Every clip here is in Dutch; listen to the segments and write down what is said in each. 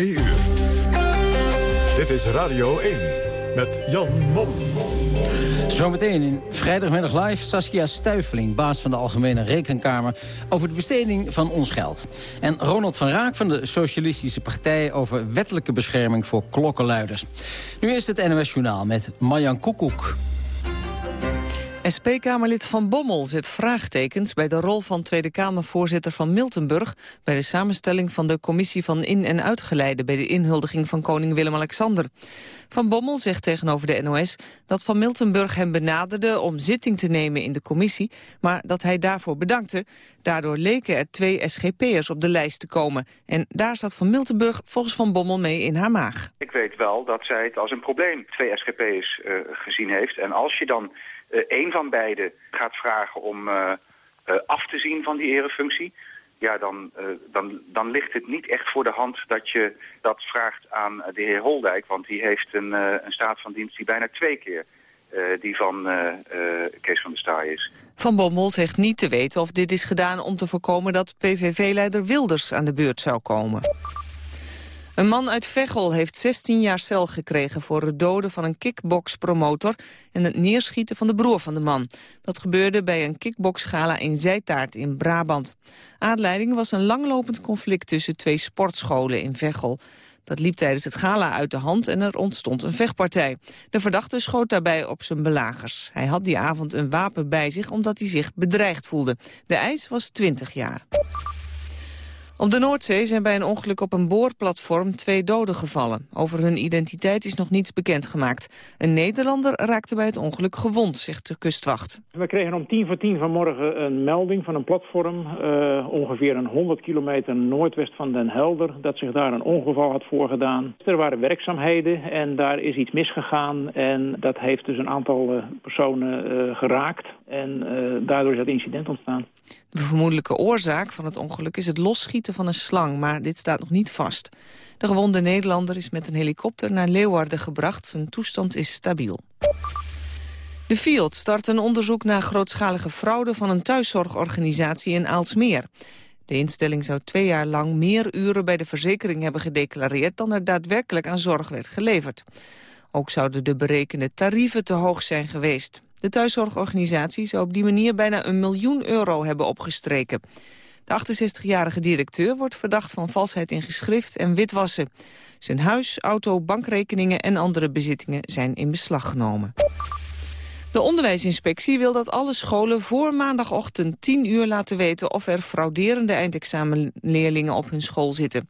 Uur. Dit is Radio 1 met Jan Mom. Zometeen in vrijdagmiddag live Saskia Stuiveling, baas van de Algemene Rekenkamer, over de besteding van ons geld. En Ronald van Raak van de Socialistische Partij over wettelijke bescherming voor klokkenluiders. Nu is het NOS Journaal met Marjan Koekoek. SP-Kamerlid Van Bommel zet vraagtekens bij de rol van Tweede Kamervoorzitter van Miltenburg bij de samenstelling van de commissie van in- en uitgeleide bij de inhuldiging van koning Willem-Alexander. Van Bommel zegt tegenover de NOS dat Van Miltenburg hem benaderde om zitting te nemen in de commissie, maar dat hij daarvoor bedankte. Daardoor leken er twee SGP'ers op de lijst te komen. En daar zat Van Miltenburg volgens Van Bommel mee in haar maag. Ik weet wel dat zij het als een probleem twee SGP'ers uh, gezien heeft. En als je dan een van beiden gaat vragen om uh, uh, af te zien van die erefunctie... ja, dan, dan, dan ligt het niet echt voor de hand dat je dat vraagt aan de heer Holdijk... want die heeft een, een staat van dienst die bijna twee keer die van Kees van der Staaij is. Van Bommel zegt niet te weten of dit is gedaan om te voorkomen dat PVV-leider Wilders aan de beurt zou komen. Een man uit Veghel heeft 16 jaar cel gekregen voor het doden van een kickboxpromotor en het neerschieten van de broer van de man. Dat gebeurde bij een kickboxgala in Zijtaart in Brabant. Aanleiding was een langlopend conflict tussen twee sportscholen in Veghel. Dat liep tijdens het gala uit de hand en er ontstond een vechtpartij. De verdachte schoot daarbij op zijn belagers. Hij had die avond een wapen bij zich omdat hij zich bedreigd voelde. De eis was 20 jaar. Op de Noordzee zijn bij een ongeluk op een boorplatform twee doden gevallen. Over hun identiteit is nog niets bekendgemaakt. Een Nederlander raakte bij het ongeluk gewond, zegt de kustwacht. We kregen om tien voor tien vanmorgen een melding van een platform... Uh, ongeveer een 100 kilometer noordwest van Den Helder... dat zich daar een ongeval had voorgedaan. Er waren werkzaamheden en daar is iets misgegaan... en dat heeft dus een aantal uh, personen uh, geraakt. En daardoor is dat incident ontstaan. De vermoedelijke oorzaak van het ongeluk is het losschieten van een slang, maar dit staat nog niet vast. De gewonde Nederlander is met een helikopter naar Leeuwarden gebracht. Zijn toestand is stabiel. De FIOD start een onderzoek naar grootschalige fraude van een thuiszorgorganisatie in Aalsmeer. De instelling zou twee jaar lang meer uren bij de verzekering hebben gedeclareerd dan er daadwerkelijk aan zorg werd geleverd. Ook zouden de berekende tarieven te hoog zijn geweest. De thuiszorgorganisatie zou op die manier bijna een miljoen euro hebben opgestreken. De 68-jarige directeur wordt verdacht van valsheid in geschrift en witwassen. Zijn huis, auto, bankrekeningen en andere bezittingen zijn in beslag genomen. De onderwijsinspectie wil dat alle scholen voor maandagochtend 10 uur laten weten of er frauderende eindexamenleerlingen op hun school zitten.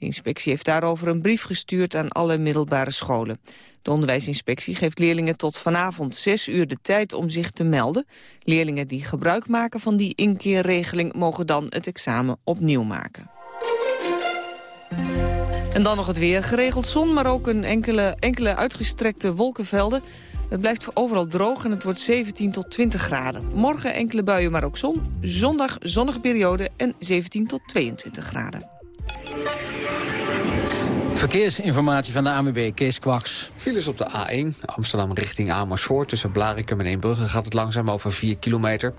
De inspectie heeft daarover een brief gestuurd aan alle middelbare scholen. De onderwijsinspectie geeft leerlingen tot vanavond 6 uur de tijd om zich te melden. Leerlingen die gebruik maken van die inkeerregeling mogen dan het examen opnieuw maken. En dan nog het weer. Geregeld zon, maar ook een enkele, enkele uitgestrekte wolkenvelden. Het blijft overal droog en het wordt 17 tot 20 graden. Morgen enkele buien, maar ook zon. Zondag zonnige periode en 17 tot 22 graden. Verkeersinformatie van de ANWB, Kees Kwaks. Files op de A1, Amsterdam richting Amersfoort. Tussen Blarikum en Eembrugge gaat het langzaam over 4 kilometer.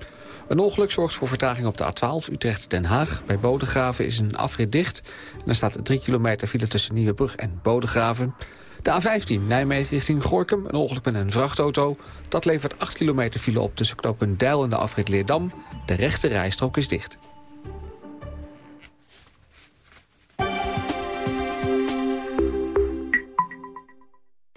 Een ongeluk zorgt voor vertraging op de A12 Utrecht-Den Haag. Bij Bodegraven is een afrit dicht. En er staat 3 kilometer file tussen Nieuwebrug en Bodegraven. De A15 Nijmegen richting Gorkum, een ongeluk met een vrachtauto. Dat levert 8 kilometer file op tussen knooppunt Deil en de afrit Leerdam. De rechte rijstrook is dicht.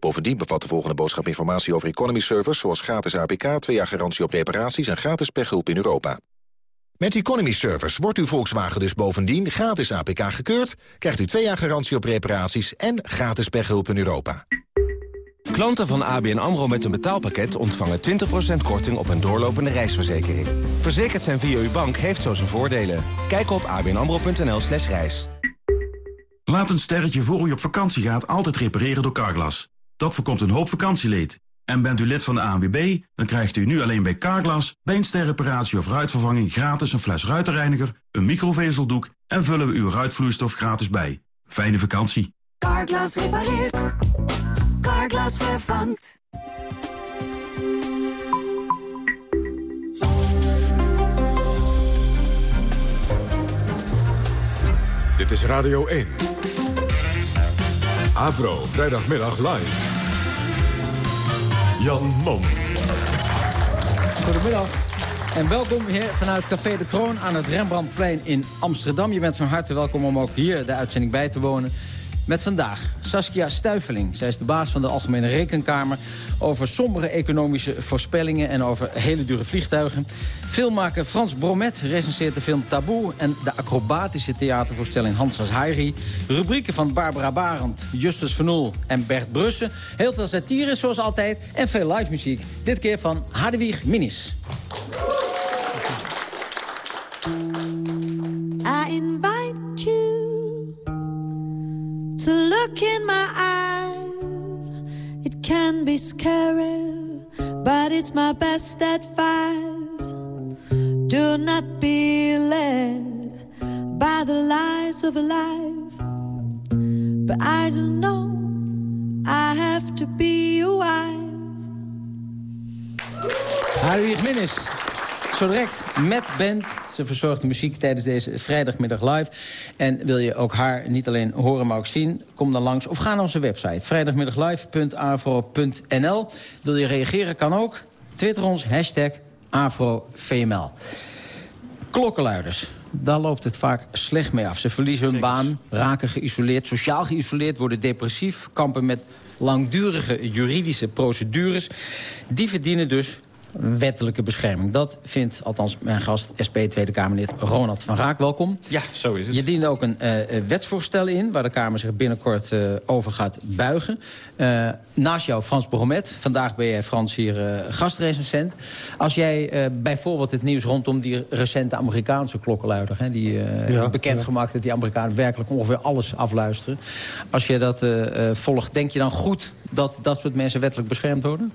Bovendien bevat de volgende boodschap informatie over economy servers... zoals gratis APK, twee jaar garantie op reparaties en gratis pechhulp in Europa. Met Economy Servers wordt uw Volkswagen dus bovendien gratis APK gekeurd... krijgt u twee jaar garantie op reparaties en gratis pechhulp in Europa. Klanten van ABN AMRO met een betaalpakket ontvangen 20% korting op een doorlopende reisverzekering. Verzekerd zijn via uw bank heeft zo zijn voordelen. Kijk op abnamro.nl slash reis. Laat een sterretje voor u op vakantie gaat altijd repareren door Carglass. Dat voorkomt een hoop vakantieleed. En bent u lid van de ANWB, dan krijgt u nu alleen bij Carglass... bij een sterreparatie of ruitvervanging gratis een fles ruitenreiniger... een microvezeldoek en vullen we uw ruitvloeistof gratis bij. Fijne vakantie. Carglass repareert. Carglass vervangt. Dit is Radio 1. Avro, vrijdagmiddag live. Jan Mom. Goedemiddag. En welkom hier vanuit Café de Kroon aan het Rembrandtplein in Amsterdam. Je bent van harte welkom om ook hier de uitzending bij te wonen. Met vandaag Saskia Stuiveling. Zij is de baas van de Algemene Rekenkamer... over sombere economische voorspellingen en over hele dure vliegtuigen. Filmmaker Frans Bromet recenseert de film Taboe... en de acrobatische theatervoorstelling Hans was. Rubrieken van Barbara Barend, Justus Van Oel en Bert Brussen. Heel veel satire, zoals altijd, en veel live muziek. Dit keer van Hadewig Minis. To look in my eyes. It can be scary, but it's my best advice. Do not be led by the lies of life. But I don't know, I have to be your wife. Hadewig Minnis. Zo direct met band. Ze verzorgt de muziek tijdens deze vrijdagmiddag live. En wil je ook haar niet alleen horen, maar ook zien? Kom dan langs of ga naar onze website. vrijdagmiddaglive.avro.nl Wil je reageren? Kan ook. Twitter ons, hashtag AfroVML. Klokkenluiders. Daar loopt het vaak slecht mee af. Ze verliezen hun baan, raken geïsoleerd, sociaal geïsoleerd... worden depressief, kampen met langdurige juridische procedures. Die verdienen dus wettelijke bescherming. Dat vindt althans mijn gast, SP Tweede Kamerlid Ronald van Raak. Welkom. Ja, zo is het. Je diende ook een uh, wetsvoorstel in... waar de Kamer zich binnenkort uh, over gaat buigen. Uh, naast jou Frans Bromet. Vandaag ben jij Frans hier gastrecensent. Als jij bijvoorbeeld het nieuws rondom die recente Amerikaanse klokkenluider... Hè, die ja, bekendgemaakt ja. dat die Amerikanen werkelijk ongeveer alles afluisteren. Als je dat volgt, denk je dan goed dat dat soort mensen wettelijk beschermd worden?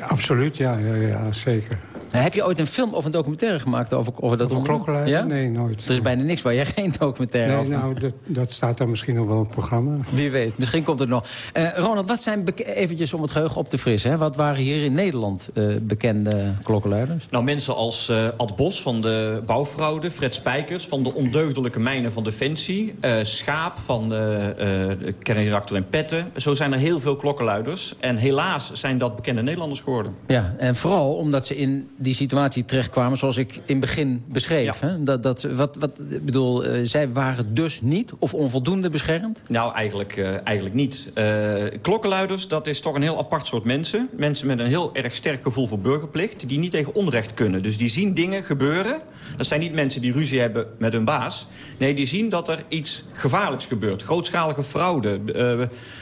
Absoluut, ja, ja, ja zeker. Nou, heb je ooit een film of een documentaire gemaakt over, over dat over klokkenluider? Ja? Nee, nooit. Er is bijna niks waar jij geen documentaire nee, over nou, dat, dat staat daar misschien nog wel op het programma. Wie weet, misschien komt het nog. Uh, Ronald, wat zijn, eventjes om het geheugen op te frissen... Hè? wat waren hier in Nederland uh, bekende klokkenluiders? Nou, mensen als uh, Ad Bos van de bouwfraude... Fred Spijkers van de ondeugdelijke mijnen van Defensie... Schaap van de, de kernreactor in Petten. Zo zijn er heel veel klokkenluiders. En helaas zijn dat bekende Nederlanders geworden. Ja, en vooral omdat ze in die situatie terechtkwamen zoals ik in het begin beschreef. Ja. Hè? Dat, dat, wat, wat, ik bedoel, uh, zij waren dus niet of onvoldoende beschermd? Nou, eigenlijk, uh, eigenlijk niet. Uh, klokkenluiders, dat is toch een heel apart soort mensen. Mensen met een heel erg sterk gevoel voor burgerplicht... die niet tegen onrecht kunnen. Dus die zien dingen gebeuren. Dat zijn niet mensen die ruzie hebben met hun baas. Nee, die zien dat er iets gevaarlijks gebeurt. Grootschalige fraude,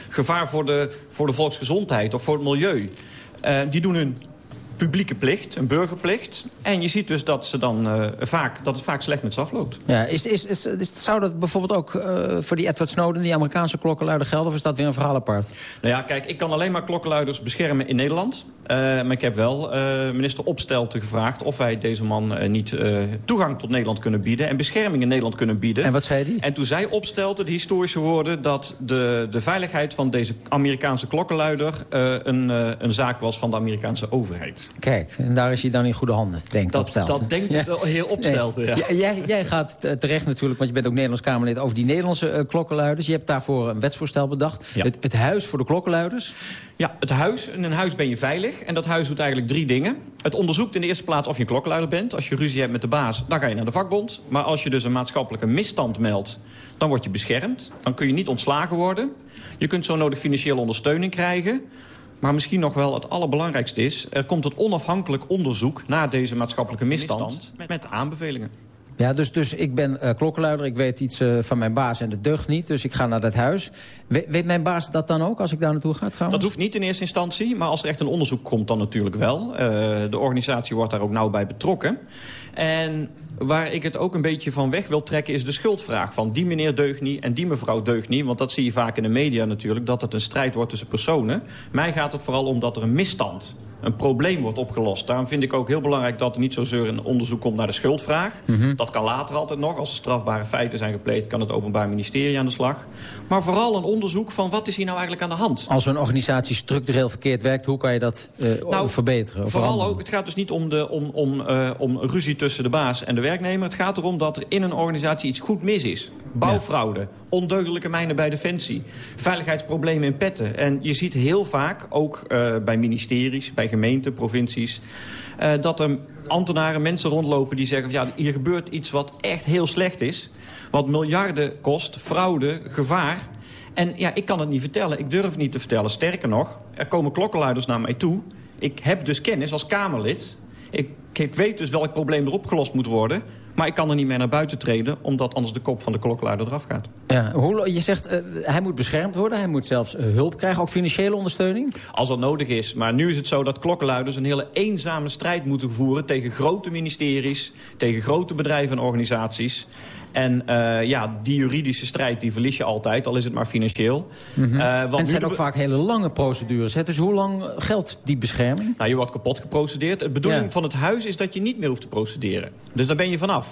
gevaar voor de, voor de volksgezondheid of voor het milieu. die doen hun publieke plicht, een burgerplicht. En je ziet dus dat, ze dan, uh, vaak, dat het vaak slecht met ze afloopt. Ja, is, is, is, is zou dat bijvoorbeeld ook uh, voor die Edward Snowden... die Amerikaanse klokkenluider gelden, of is dat weer een verhaal apart? Nou ja, kijk, ik kan alleen maar klokkenluiders beschermen in Nederland. Uh, maar ik heb wel uh, minister Opstelten gevraagd... of wij deze man uh, niet toegang tot Nederland kunnen bieden... en bescherming in Nederland kunnen bieden. En wat zei hij? En toen zei Opstelten, de historische woorden... dat de, de veiligheid van deze Amerikaanse klokkenluider... een, een zaak was van de Amerikaanse overheid. Kijk, en daar is hij dan in goede handen, denkt dat, Opstelten. Dat denkt ja. heel Opstelten, nee. ja. Jij, jij gaat terecht natuurlijk, want je bent ook Nederlands Kamerlid... over die Nederlandse klokkenluiders. Je hebt daarvoor een wetsvoorstel bedacht. Het, het huis voor de klokkenluiders. Ja, het huis. In een huis ben je veilig. En dat huis doet eigenlijk drie dingen. Het onderzoekt in de eerste plaats of je een klokkenluider bent. Als je ruzie hebt met de baas, dan ga je naar de vakbond. Maar als je dus een maatschappelijke misstand meldt... dan word je beschermd. Dan kun je niet ontslagen worden. Je kunt zo nodig financiële ondersteuning krijgen. Maar misschien nog wel het allerbelangrijkste is... er komt een onafhankelijk onderzoek naar deze maatschappelijke misstand... met aanbevelingen. Ja, dus, dus ik ben uh, klokkenluider, ik weet iets uh, van mijn baas en de deugt niet. Dus ik ga naar dat huis. We, weet mijn baas dat dan ook als ik daar naartoe ga? Dat hoeft niet in eerste instantie, maar als er echt een onderzoek komt dan natuurlijk wel. Uh, de organisatie wordt daar ook nauw bij betrokken. En waar ik het ook een beetje van weg wil trekken is de schuldvraag. Van die meneer deugt niet en die mevrouw deugt niet. Want dat zie je vaak in de media natuurlijk, dat het een strijd wordt tussen personen. Mij gaat het vooral om dat er een misstand een probleem wordt opgelost. Daarom vind ik ook heel belangrijk dat er niet zozeer een onderzoek komt naar de schuldvraag. Mm -hmm. Dat kan later altijd nog. Als er strafbare feiten zijn gepleegd, kan het Openbaar Ministerie aan de slag. Maar vooral een onderzoek van wat is hier nou eigenlijk aan de hand. Als een organisatie structureel verkeerd werkt, hoe kan je dat uh, nou, verbeteren? Of vooral ook, het gaat dus niet om, de, om, om, uh, om ruzie tussen de baas en de werknemer. Het gaat erom dat er in een organisatie iets goed mis is. Bouwfraude, ja. ondeugdelijke mijnen bij Defensie, veiligheidsproblemen in petten. En je ziet heel vaak, ook uh, bij ministeries, bij gemeenten, provincies... Uh, dat er ambtenaren, mensen rondlopen die zeggen... ja, hier gebeurt iets wat echt heel slecht is. Wat miljarden kost, fraude, gevaar. En ja, ik kan het niet vertellen. Ik durf het niet te vertellen. Sterker nog, er komen klokkenluiders naar mij toe. Ik heb dus kennis als Kamerlid. Ik, ik weet dus welk probleem er opgelost moet worden. Maar ik kan er niet meer naar buiten treden... omdat anders de kop van de klokkenluider eraf gaat. Ja, hoe, je zegt, uh, hij moet beschermd worden. Hij moet zelfs uh, hulp krijgen, ook financiële ondersteuning? Als dat nodig is. Maar nu is het zo dat klokkenluiders een hele eenzame strijd moeten voeren... tegen grote ministeries, tegen grote bedrijven en organisaties. En uh, ja, die juridische strijd die verlies je altijd, al is het maar financieel. Mm -hmm. uh, want en het zijn ook vaak hele lange procedures. Hè? Dus hoe lang geldt die bescherming? Nou, je wordt kapot geprocedeerd. De bedoeling ja. van het huis is dat je niet meer hoeft te procederen. Dus daar ben je vanaf.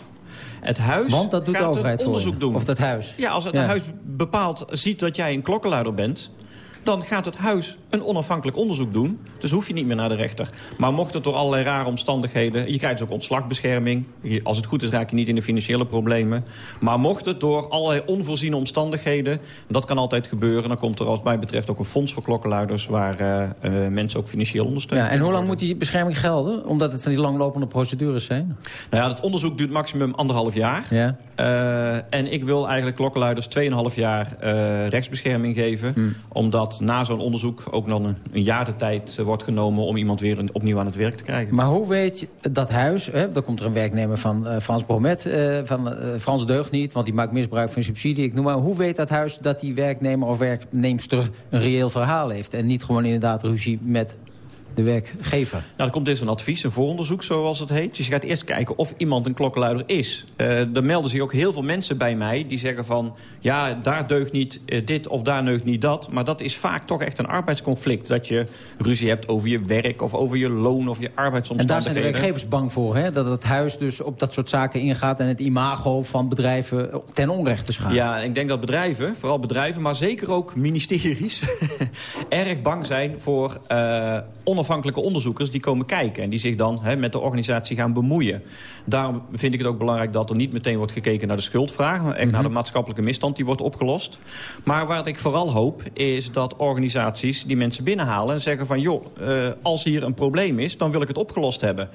Het huis Want dat doet gaat de overheid onderzoek voor doen. Of dat huis? Ja, als het ja. huis bepaalt, ziet dat jij een klokkenluider bent dan gaat het huis een onafhankelijk onderzoek doen. Dus hoef je niet meer naar de rechter. Maar mocht het door allerlei rare omstandigheden... je krijgt dus ook ontslagbescherming. Als het goed is raak je niet in de financiële problemen. Maar mocht het door allerlei onvoorziene omstandigheden... dat kan altijd gebeuren... dan komt er als mij betreft ook een fonds voor klokkenluiders... waar uh, uh, mensen ook financieel ondersteunen. Ja, en hoe lang moet die bescherming gelden? Omdat het van die langlopende procedures zijn? Nou ja, het onderzoek duurt maximum anderhalf jaar. Ja. Uh, en ik wil eigenlijk klokkenluiders 2,5 jaar rechtsbescherming geven. Hmm. Omdat na zo'n onderzoek ook dan een, een jaar de tijd uh, wordt genomen... om iemand weer opnieuw aan het werk te krijgen. Maar hoe weet dat huis... Hè, komt er een werknemer van uh, Frans Bromet... Uh, van Frans deugt niet, want die maakt misbruik van subsidie. Ik noem maar, hoe weet dat huis dat die werknemer of werknemster... een reëel verhaal heeft en niet gewoon inderdaad ruzie met de werkgever? Nou, er komt eerst een advies, een vooronderzoek zoals het heet. Dus je gaat eerst kijken of iemand een klokkenluider is. Uh, er melden zich ook heel veel mensen bij mij die zeggen van... ja, daar deugt niet uh, dit of daar deugt niet dat. Maar dat is vaak toch echt een arbeidsconflict. Dat je ruzie hebt over je werk of over je loon of je arbeidsomstandigheden. En daar zijn de werkgevers bang voor, hè? Dat het huis dus op dat soort zaken ingaat... en het imago van bedrijven ten onrechte schaadt. Ja, ik denk dat bedrijven, vooral bedrijven... maar zeker ook ministeries... erg bang zijn voor uh, onafhankelijke onderzoekers die komen kijken... en die zich dan met de organisatie gaan bemoeien. Daarom vind ik het ook belangrijk dat er niet meteen wordt gekeken naar de schuldvraag... maar echt mm -hmm. naar de maatschappelijke misstand die wordt opgelost. Maar wat ik vooral hoop is dat organisaties die mensen binnenhalen... en zeggen van, joh, uh, als hier een probleem is, dan wil ik het opgelost hebben.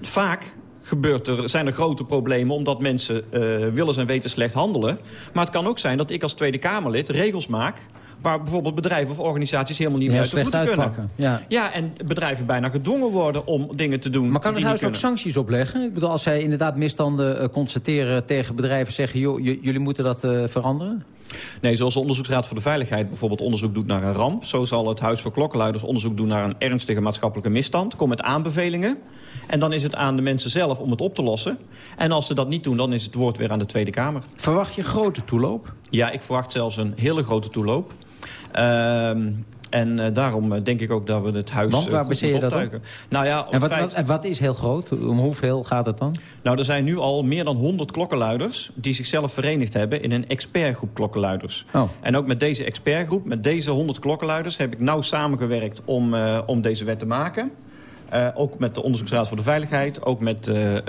Vaak gebeurt er, zijn er grote problemen omdat mensen uh, willens en weten slecht handelen. Maar het kan ook zijn dat ik als Tweede Kamerlid regels maak waar bijvoorbeeld bedrijven of organisaties helemaal niet meer uit de voeten kunnen. Ja. ja, en bedrijven bijna gedwongen worden om dingen te doen Maar kan het huis ook sancties opleggen? Ik bedoel, als zij inderdaad misstanden uh, constateren tegen bedrijven... zeggen, joh, jullie moeten dat uh, veranderen? Nee, zoals de Onderzoeksraad voor de Veiligheid bijvoorbeeld onderzoek doet naar een ramp. Zo zal het Huis voor Klokkenluiders onderzoek doen naar een ernstige maatschappelijke misstand. Kom met aanbevelingen. En dan is het aan de mensen zelf om het op te lossen. En als ze dat niet doen, dan is het woord weer aan de Tweede Kamer. Verwacht je grote toeloop? Ja, ik verwacht zelfs een hele grote toeloop. Uh, En uh, daarom uh, denk ik ook dat we het huis Want waar baseer je dat op? Nou ja, en, wat, feit... wat, en wat is heel groot? Om hoeveel gaat het dan? Nou, er zijn nu al meer dan 100 klokkenluiders... die zichzelf verenigd hebben in een expertgroep klokkenluiders. Oh. En ook met deze expertgroep, met deze 100 klokkenluiders... heb ik nauw samengewerkt om, uh, om deze wet te maken... Uh, ook met de Onderzoeksraad voor de Veiligheid. Ook met uh, uh,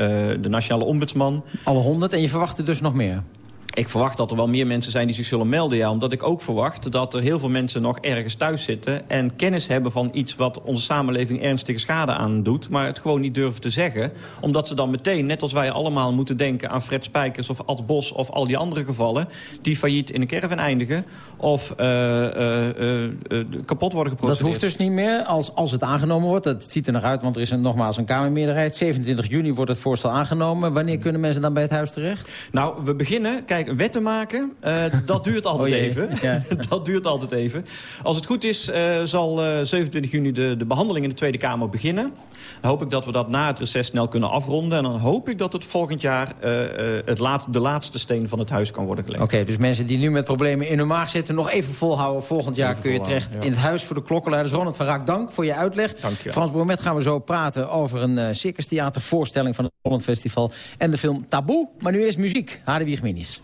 de Nationale Ombudsman. Alle honderd en je verwacht er dus nog meer? Ik verwacht dat er wel meer mensen zijn die zich zullen melden. Ja, omdat ik ook verwacht dat er heel veel mensen nog ergens thuis zitten... en kennis hebben van iets wat onze samenleving ernstige schade aandoet... maar het gewoon niet durven te zeggen. Omdat ze dan meteen, net als wij allemaal, moeten denken aan Fred Spijkers... of Ad Bos of al die andere gevallen... die failliet in een caravan eindigen of uh, uh, uh, kapot worden geprocedeerd. Dat hoeft dus niet meer als, als het aangenomen wordt. Dat ziet er nog uit, want er is een, nogmaals een Kamermeerderheid. 27 juni wordt het voorstel aangenomen. Wanneer kunnen mensen dan bij het huis terecht? Nou, we beginnen... Kijk, wetten maken, uh, dat duurt altijd oh even. Ja. dat duurt altijd even. Als het goed is, uh, zal uh, 27 juni de, de behandeling in de Tweede Kamer beginnen. Dan hoop ik dat we dat na het reces snel kunnen afronden. En dan hoop ik dat het volgend jaar het laat, de laatste steen van het huis kan worden gelegd. Oké, okay, dus mensen die nu met problemen in hun maag zitten... nog even volhouden. Volgend jaar even kun je terecht ja. in het huis voor de klokkenluiders. Ronald van Raak, dank voor je uitleg. Dank je. Frans Bromet gaan we zo praten over een circus theatervoorstelling van het Holland Festival... en de film Taboe. Maar nu eerst muziek. Hadewig Minis.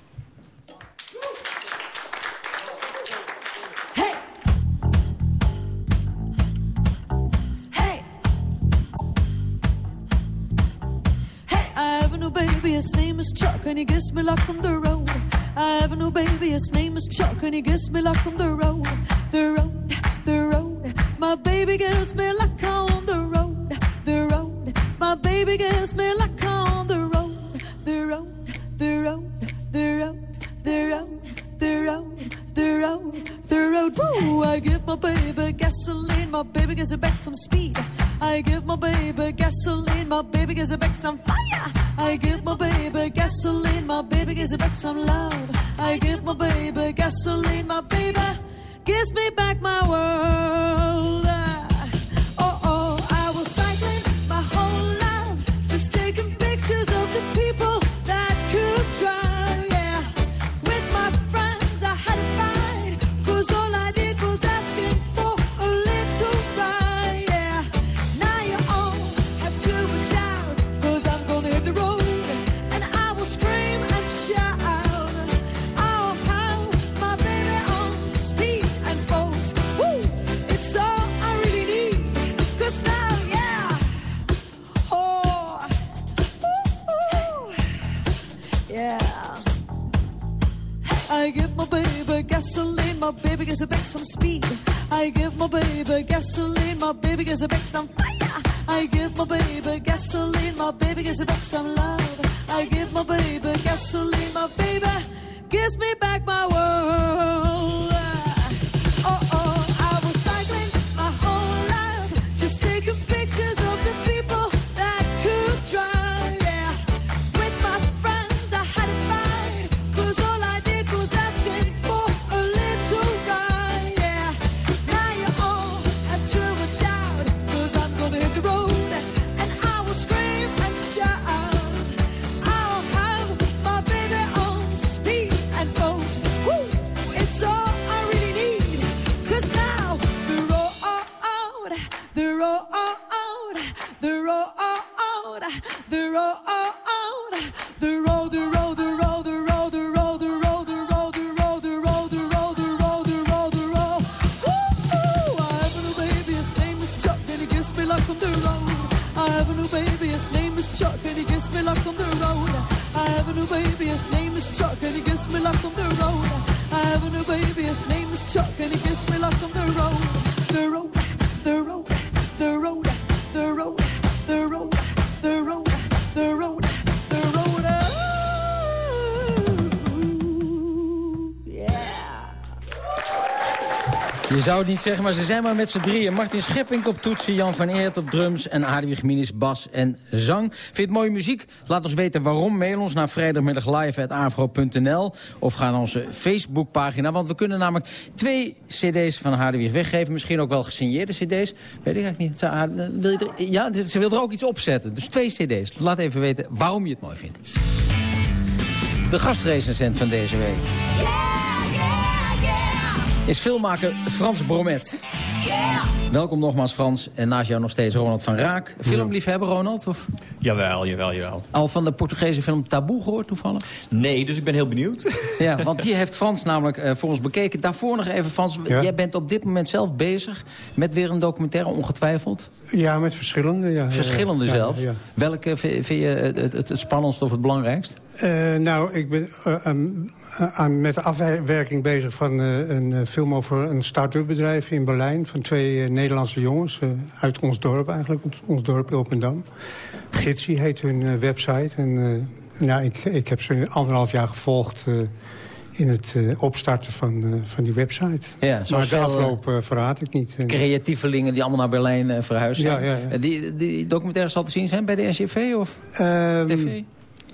His name is Chuck, and he gives me luck on the road. I have a new baby, his name is Chuck, and he gives me luck on the road. The road, the road, my baby gives me luck on the road. The road, my baby gives me luck on the road. The road, the road, the road, the road, the road, the road, the road. Woo! I give my baby gasoline, my baby gives it back some speed. I give my baby gasoline, my baby gives it back some fire. I give my baby gasoline, my baby gives it back some love. I give my baby gasoline, my baby gives me back my world. Zou het niet zeggen, maar ze zijn maar met z'n drieën. Martin Schepping op toetsen, Jan van Eert op drums... en Hadewig Minis bas en zang. Vind je het mooie muziek? Laat ons weten waarom. Mail ons naar vrijdagmiddaglive.afro.nl of ga naar onze Facebookpagina. Want we kunnen namelijk twee cd's van Hadewig weggeven. Misschien ook wel gesigneerde cd's. Weet ik eigenlijk niet. Er, ja, ze wil er ook iets op zetten. Dus twee cd's. Laat even weten waarom je het mooi vindt. De gastrecensent van deze week is filmmaker Frans Bromet. Welkom nogmaals Frans. En naast jou nog steeds Ronald van Raak. Filmliefhebber Ronald? Of? Jawel, jawel, jawel. Al van de Portugese film Taboe gehoord toevallig? Nee, dus ik ben heel benieuwd. Ja, want die heeft Frans namelijk uh, voor ons bekeken. Daarvoor nog even Frans, Ja. jij bent op dit moment zelf bezig... met weer een documentaire, ongetwijfeld. Ja, met verschillende, ja. Verschillende Ja, ja. Welke vind je het, het, het spannendst of het belangrijkst? Eh, nou, ik ben eh, aan- aan- met de afwerking bezig van eh, een eh, film over een start-up bedrijf in Berlijn... van twee eh, Nederlandse jongens eh, uit ons dorp eigenlijk, ons, ons dorp Ilpendam. Gitsie heet hun eh, website. En, eh, nou, ik, ik heb ze anderhalf jaar gevolgd eh, in het eh, opstarten van, eh, van die website. Ja, maar de afloop eh, verraad ik niet. En- Creatievelingen die allemaal naar Berlijn eh, verhuizen. Ja, ja, ja. Eh, Die, die documentaire zal te zien zijn bij de NCV of Ehm, TV?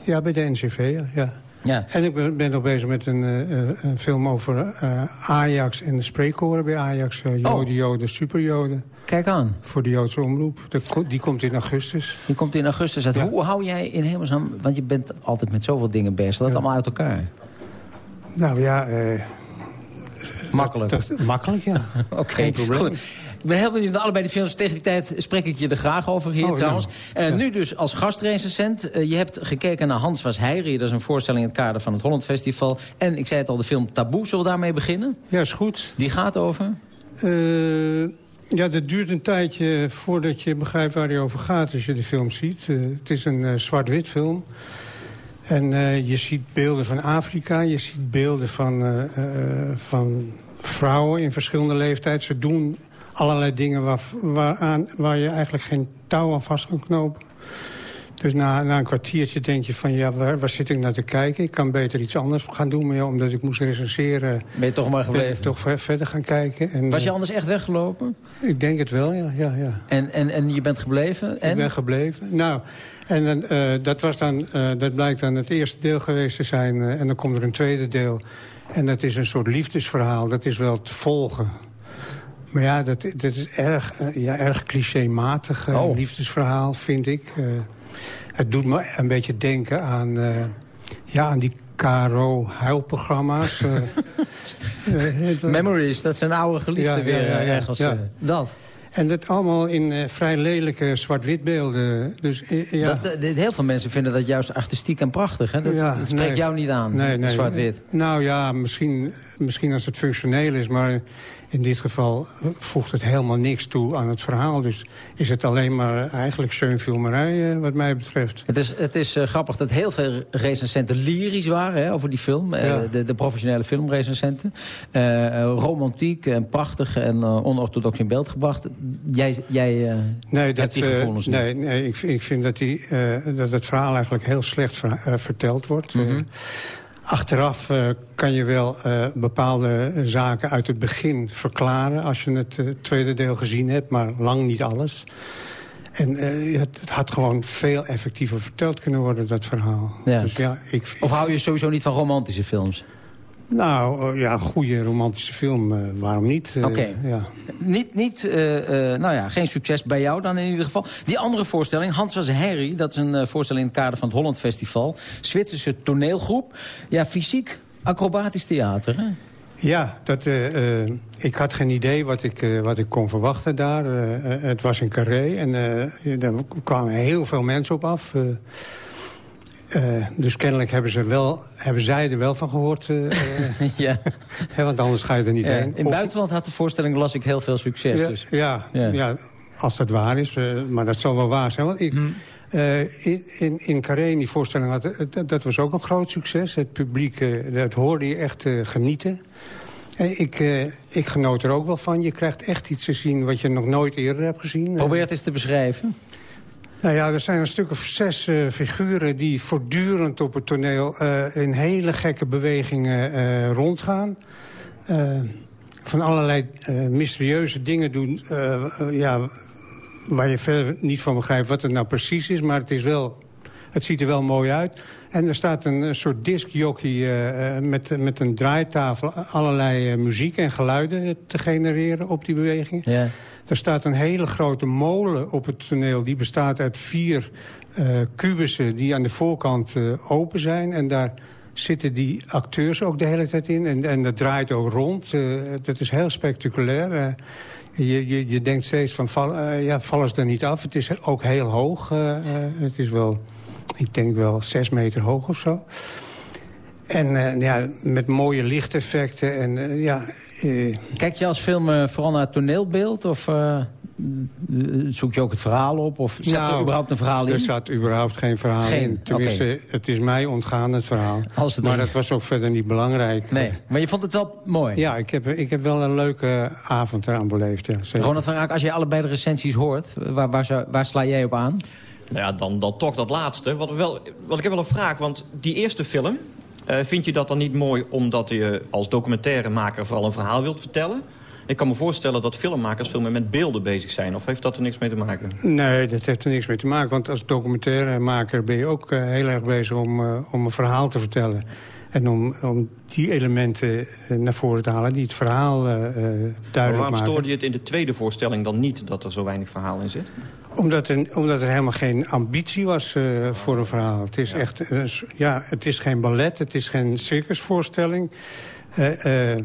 Ja, bij de NCV, ja. Ja. En ik ben, ben nog bezig met een, eh, eh, een film over eh, Ajax en de spreekkoren bij Ajax. eh, Joden, Joden, superjoden. Kijk aan. Voor de Joodse omroep. Ko- die komt in augustus. Die komt in augustus uit. Hoe hou jij in hemelsnaam... Want je bent altijd met zoveel dingen bezig. Dat allemaal uit elkaar. Nou ja... eh, Makkelijk. dat- dat- makkelijk, ja. Oké, Geen probleem. goed. Ik ben heel benieuwd naar allebei die films. Tegen die tijd spreek ik je er graag over hier Oh, ja. trouwens. Eh, Ja. Nu dus als gastrecensent. Eh, je hebt gekeken naar Hans was Heiri. Dat is een voorstelling in het kader van het Holland Festival. En ik zei het al, de film Taboe. Zullen we daarmee beginnen? Ja, is goed. Die gaat over? Eh, ja, dat duurt een tijdje voordat je begrijpt waar hij over gaat als je de film ziet. Het is een zwart-wit film. En je ziet beelden van Afrika, je ziet beelden van, van vrouwen in verschillende leeftijden. Ze doen allerlei dingen waar, waaraan, waar je eigenlijk geen touw aan vast kan knopen. Dus na, na een kwartiertje denk je van, ja, waar, waar zit ik naar te kijken? Ik kan beter iets anders gaan doen. Maar ja, omdat ik moest recenseren... Ben je toch maar ik gebleven? toch ver- verder gaan kijken. En, Was je eh, anders echt weggelopen? ik denk het wel, ja. ja, ja. En, en, en je bent gebleven? En? Ik ben gebleven. Nou, en dan, eh, dat, was dan, eh, dat blijkt dan het eerste deel geweest te zijn. en dan komt er een tweede deel. En dat is een soort liefdesverhaal. Dat is wel te volgen. Maar ja, dat, dat is erg, eh, ja, erg clichématig eh, Oh. liefdesverhaal, vind ik. Eh, het doet me een beetje denken aan, ja, aan die KRO-huilprogramma's. Eh, het- Memories, dat zijn oude geliefden Ja, weer ja, ergens. Dat. En dat allemaal in vrij lelijke zwart-wit beelden. Dus, ja. dat, dat- Heel veel mensen vinden dat juist artistiek en prachtig. Hè? Dat, Ja, dat spreekt nee. jou niet aan, Nee, nee. zwart-wit. Nou ja, misschien, misschien als het functioneel is, maar in dit geval voegt het helemaal niks toe aan het verhaal. Dus is het alleen maar eigenlijk zeunfilmerij eh, wat mij betreft. Het is, het is eh, grappig dat heel veel recensenten lyrisch waren hè, over die film. Eh, de, de professionele filmrecensenten. Eh, eh, romantiek en prachtig en eh, onorthodox in beeld gebracht. Jij, jij eh, Nee, dat, die eh, gevoelens niet. nee, nee ik, ik vind dat, die, eh, dat het verhaal eigenlijk heel slecht ver- eh, verteld wordt. Mhm. Eh, achteraf eh, kan je wel eh, bepaalde zaken uit het begin verklaren... als je het eh, tweede deel gezien hebt, maar lang niet alles. En het, het had gewoon veel effectiever verteld kunnen worden, dat verhaal. Ja. Dus ja, ik, Of hou je sowieso niet van romantische films? Nou, eh, ja, goede romantische film, eh, waarom niet? Eh, Oké. ja. Niet, niet nou ja, geen succes bij jou dan in ieder geval. Die andere voorstelling, Hans was Harry... dat is een voorstelling in het kader van het Holland Festival. Zwitserse toneelgroep. Ja, fysiek acrobatisch theater, hè? Ja, dat, ik had geen idee wat ik, wat ik kon verwachten daar. Het was in Carré en er kwamen heel veel mensen op af. Eh, dus kennelijk hebben, ze wel, hebben zij er wel van gehoord. eh, eh, ja. want anders ga je er niet Ja, heen. in het Of- buitenland had de voorstelling, las ik, heel veel succes. ja, dus. ja, Ja. ja. als dat waar is. maar dat zal wel waar zijn. Want ik, Hm. eh, in, in, in Carré, die voorstelling, had, dat, dat was ook een groot succes. Het publiek, dat hoorde je echt genieten. En ik, eh, ik genoot er ook wel van. Je krijgt echt iets te zien wat je nog nooit eerder hebt gezien. Probeer het eens te beschrijven. Nou ja, er zijn een stuk of zes eh, figuren die voortdurend op het toneel... eh, in hele gekke bewegingen eh, rondgaan. Van allerlei mysterieuze dingen doen... ja, waar je verder niet van begrijpt wat het nou precies is. Maar het, is wel, het ziet er wel mooi uit. En er staat een, soort discjockey met, met een draaitafel... allerlei muziek en geluiden te genereren op die bewegingen. Ja. Er staat een hele grote molen op het toneel. Die bestaat uit vier eh kubussen die aan de voorkant eh, open zijn. En daar zitten die acteurs ook de hele tijd in. En, en dat draait ook rond. Eh, dat is heel spectaculair. Je, je, je denkt steeds van, ja, vallen ze er niet af? Het is ook heel hoog. Het is wel, ik denk wel zes meter hoog of zo. En ja, met mooie lichteffecten. En, ja, Kijk je als film vooral naar het toneelbeeld? Of zoek je ook het verhaal op? Of zit nou, er überhaupt een verhaal in? Er zat überhaupt geen verhaal geen, in. Tenminste, okay. het is mij ontgaan, het verhaal. Als het maar dat was ook verder niet belangrijk. Nee, maar je vond het wel mooi? Ja, ik heb, ik heb wel een leuke avond eraan beleefd. Ja, zeker. Ronald van Raak, als je allebei de recensies hoort, waar, waar, waar sla jij op aan? Nou ja, dan, dan toch dat laatste. Wat, wel, wat ik heb wel een vraag, want die eerste film... Uh, vind je dat dan niet mooi omdat je als documentairemaker vooral een verhaal wilt vertellen? Ik kan me voorstellen dat filmmakers veel meer met beelden bezig zijn. Of heeft dat er niks mee te maken? Nee, dat heeft er niks mee te maken. Want als documentairemaker ben je ook uh, heel erg bezig om, om een verhaal te vertellen. En om, om die elementen uh, naar voren te halen die het verhaal duidelijk maar waarom maken. stoorde je het in de tweede voorstelling dan niet dat er zo weinig verhaal in zit? Omdat er, omdat er helemaal geen ambitie was uh, voor een verhaal. Het is, ja. echt, ja, het is geen ballet, het is geen circusvoorstelling. Uh,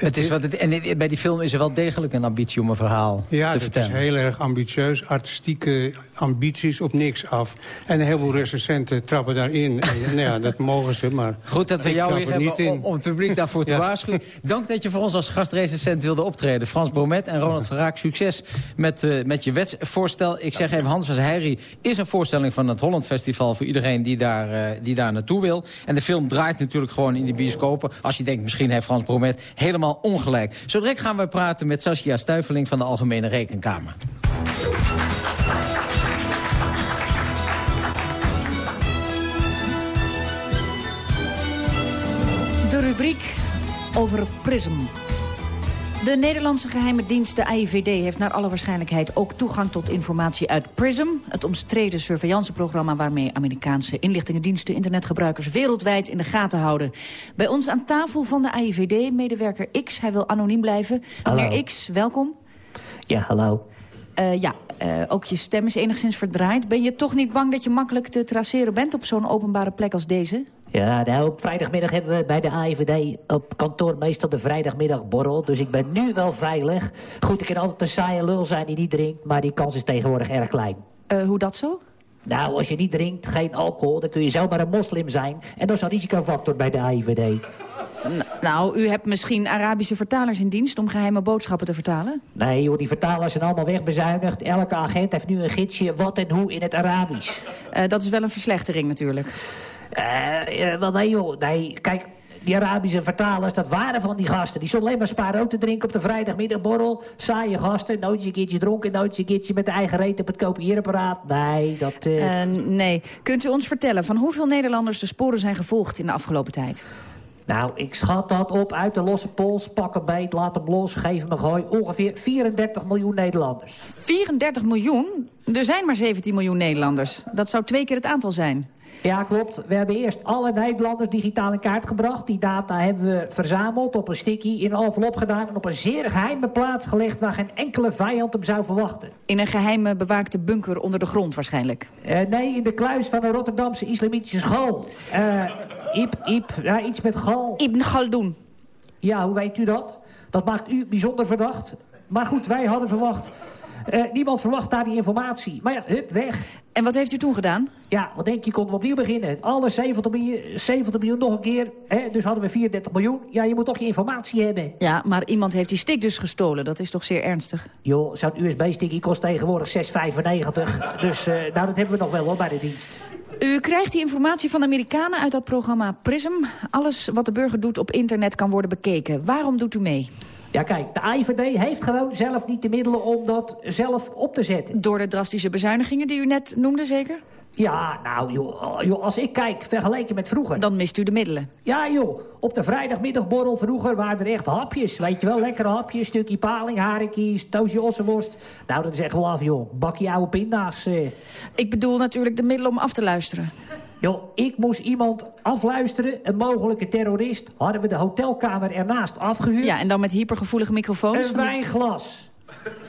het is wat het, en bij die film is er wel degelijk een ambitie om een verhaal ja, te vertellen. Ja, het is heel erg ambitieus. Artistieke ambities op niks af. En een heleboel recensenten trappen daarin. en, nou ja, dat mogen ze, maar Goed dat we jou weer hebben om, om het publiek daarvoor te ja. waarschuwen. Dank dat je voor ons als gastrecensent wilde optreden. Frans Bromet en Ronald van Raak, succes met, uh, met je wetsvoorstel. Ik zeg even, Hans van Heiri is een voorstelling van het Holland Festival... voor iedereen die daar, uh, die daar naartoe wil. En de film draait natuurlijk gewoon in de bioscopen. Als je denkt, misschien heeft Frans Bromet helemaal ongelijk. Zo gaan we praten met Saskia Stuiveling van de Algemene Rekenkamer. De rubriek over PRISM. De Nederlandse geheime dienst, de AIVD, heeft naar alle waarschijnlijkheid ook toegang tot informatie uit PRISM. Het omstreden surveillanceprogramma waarmee Amerikaanse inlichtingendiensten internetgebruikers wereldwijd in de gaten houden. Bij ons aan tafel van de AIVD, medewerker X, hij wil anoniem blijven. Hallo. Meneer X, welkom. Ja, hallo. Uh, ja, uh, ook je stem is enigszins verdraaid. Ben je toch niet bang dat je makkelijk te traceren bent op zo'n openbare plek als deze? Ja, nou, op vrijdagmiddag hebben we bij de AIVD op kantoor meestal de vrijdagmiddagborrel. Dus ik ben nu wel veilig. Goed, ik kan altijd een saaie lul zijn die niet drinkt, maar die kans is tegenwoordig erg klein. Uh, hoe dat zo? Nou, als je niet drinkt, geen alcohol, dan kun je zomaar een moslim zijn. En dat is een risicofactor bij de AIVD. Nou, u hebt misschien Arabische vertalers in dienst om geheime boodschappen te vertalen? Nee, joh, die vertalers zijn allemaal wegbezuinigd. Elke agent heeft nu een gidsje wat en hoe in het Arabisch. Uh, dat is wel een verslechtering natuurlijk. Uh, wel nee joh, nee, kijk, die Arabische vertalers, dat waren van die gasten. Die stonden alleen maar spaarrood te drinken op de vrijdagmiddagborrel. Saaie gasten, nooit een keertje dronken, nooit een keertje met de eigen reet op het kopieerapparaat. Nee, dat... Uh, nee, kunt u ons vertellen van hoeveel Nederlanders de sporen zijn gevolgd in de afgelopen tijd? Nou, ik schat dat op uit de losse pols. Pak een beet, laat hem los, geef hem een gooi. Ongeveer 34 miljoen Nederlanders. 34 miljoen? Er zijn maar 17 miljoen Nederlanders. Dat zou twee keer het aantal zijn. Ja, klopt. We hebben eerst alle Nederlanders digitaal in kaart gebracht. Die data hebben we verzameld, op een sticky, in een envelop gedaan... en op een zeer geheime plaats gelegd waar geen enkele vijand hem zou verwachten. In een geheime bewaakte bunker onder de grond waarschijnlijk? Uh, nee, in de kluis van een Rotterdamse islamitische school. Uh, Ip, Ip, ja, iets met gal. Ibn Galdoen. Ja, hoe weet u dat? Dat maakt u bijzonder verdacht. Maar goed, wij hadden verwacht... Uh, niemand verwacht daar die informatie. Maar ja, hup, weg. En wat heeft u toen gedaan? Ja, wat denk je, konden we opnieuw beginnen. Alle 70 miljoen, 70 miljoen nog een keer. Hè? Dus hadden we 34 miljoen. Ja, je moet toch je informatie hebben. Ja, maar iemand heeft die stick dus gestolen. Dat is toch zeer ernstig? Joh, zo'n USB-stick kost tegenwoordig 6,95. dus uh, nou, dat hebben we nog wel hoor, bij de dienst. U krijgt die informatie van de Amerikanen uit dat programma PRISM. Alles wat de burger doet op internet kan worden bekeken. Waarom doet u mee? Ja, kijk, de AIVD heeft gewoon zelf niet de middelen om dat zelf op te zetten. Door de drastische bezuinigingen die u net noemde, zeker? Ja, nou, joh, joh, als ik kijk, vergeleken met vroeger... Dan mist u de middelen. Ja, joh, op de vrijdagmiddagborrel vroeger waren er echt hapjes. Weet je wel, lekkere hapjes, stukje paling, haringkies, toosje ossenworst. Nou, dat is echt wel af, joh. Bakje oude pinda's. Eh. Ik bedoel natuurlijk de middelen om af te luisteren. Joh, ik moest iemand afluisteren, een mogelijke terrorist. Hadden we de hotelkamer ernaast afgehuurd. Ja, en dan met hypergevoelige microfoons? Een wijnglas.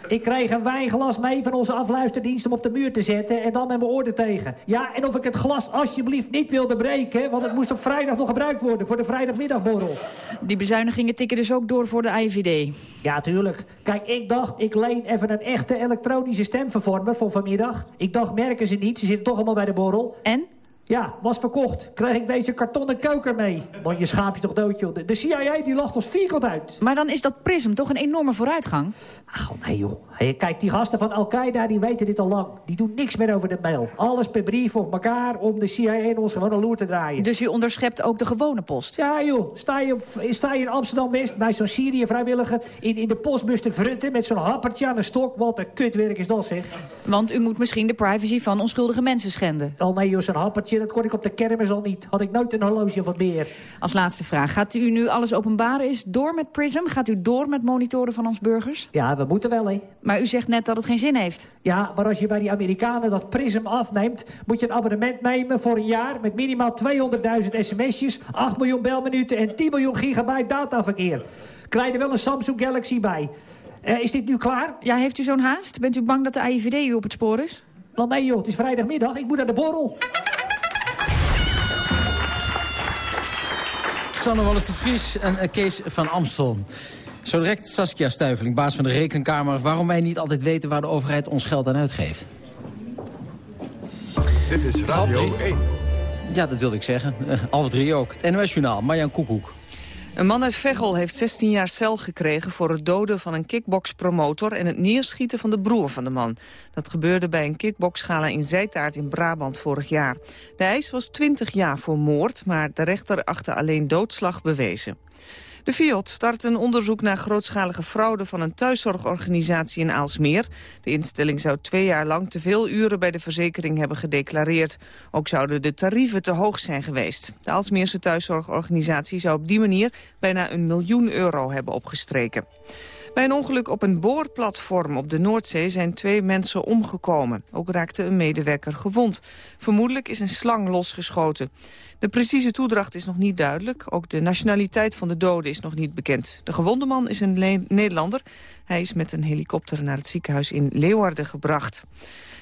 Ik kreeg een wijnglas mee van onze afluisterdienst om op de muur te zetten... en dan met mijn oor tegen. Ja, en of ik het glas alsjeblieft niet wilde breken... want het moest op vrijdag nog gebruikt worden voor de vrijdagmiddagborrel. Die bezuinigingen tikken dus ook door voor de IVD. Ja, tuurlijk. Kijk, ik dacht, ik leen even een echte elektronische stemvervormer voor vanmiddag. Ik dacht, merken ze niet, ze zitten toch allemaal bij de borrel. En? Ja, was verkocht. Kreeg ik deze kartonnen koker mee. Want je schaap je toch dood, joh. De, CIA die lacht ons vierkant uit. Maar dan is dat prism toch een enorme vooruitgang? Ach, nee joh. Hey, kijk, die gasten van Al-Qaeda die weten dit al lang. Die doen niks meer over de mail. Alles per brief of elkaar om de CIA in ons gewoon een loer te draaien. Dus u onderschept ook de gewone post? Ja joh. Sta je, op, sta je in Amsterdam-West bij zo'n Syrië-vrijwilliger... In, in de postbus te frutten met zo'n happertje aan een stok. Wat een kutwerk is dat zeg. Want u moet misschien de privacy van onschuldige mensen schenden. Oh nee joh, zo'n happertje dat kon ik op de kermis al niet. Had ik nooit een horloge van meer. Als laatste vraag. Gaat u nu alles openbaren? Is door met Prism? Gaat u door met monitoren van ons burgers? Ja, we moeten wel, hè. Maar u zegt net dat het geen zin heeft. Ja, maar als je bij die Amerikanen dat Prism afneemt... moet je een abonnement nemen voor een jaar... met minimaal 200.000 sms'jes, 8 miljoen belminuten... en 10 miljoen gigabyte dataverkeer. Krijg er wel een Samsung Galaxy bij. Uh, is dit nu klaar? Ja, heeft u zo'n haast? Bent u bang dat de AIVD u op het spoor is? Wel nee joh, het is vrijdagmiddag. Ik moet naar de borrel. Sanne Wallis de Vries en Kees van Amstel. Zo direct Saskia Stuiveling, baas van de Rekenkamer... waarom wij niet altijd weten waar de overheid ons geld aan uitgeeft. Dit is Radio 1. Ja, dat wilde ik zeggen. Uh, Alle drie ook. Het NOS Journaal, Marjan Koekoek. Een man uit Veghel heeft 16 jaar cel gekregen voor het doden van een kickboxpromotor en het neerschieten van de broer van de man. Dat gebeurde bij een kickboxgala in Zijtaart in Brabant vorig jaar. De eis was 20 jaar voor moord, maar de rechter achtte alleen doodslag bewezen. De FIOD start een onderzoek naar grootschalige fraude van een thuiszorgorganisatie in Aalsmeer. De instelling zou twee jaar lang te veel uren bij de verzekering hebben gedeclareerd. Ook zouden de tarieven te hoog zijn geweest. De Aalsmeerse thuiszorgorganisatie zou op die manier bijna een miljoen euro hebben opgestreken. Bij een ongeluk op een boorplatform op de Noordzee zijn twee mensen omgekomen. Ook raakte een medewerker gewond. Vermoedelijk is een slang losgeschoten. De precieze toedracht is nog niet duidelijk. Ook de nationaliteit van de doden is nog niet bekend. De gewonde man is een Nederlander. Hij is met een helikopter naar het ziekenhuis in Leeuwarden gebracht.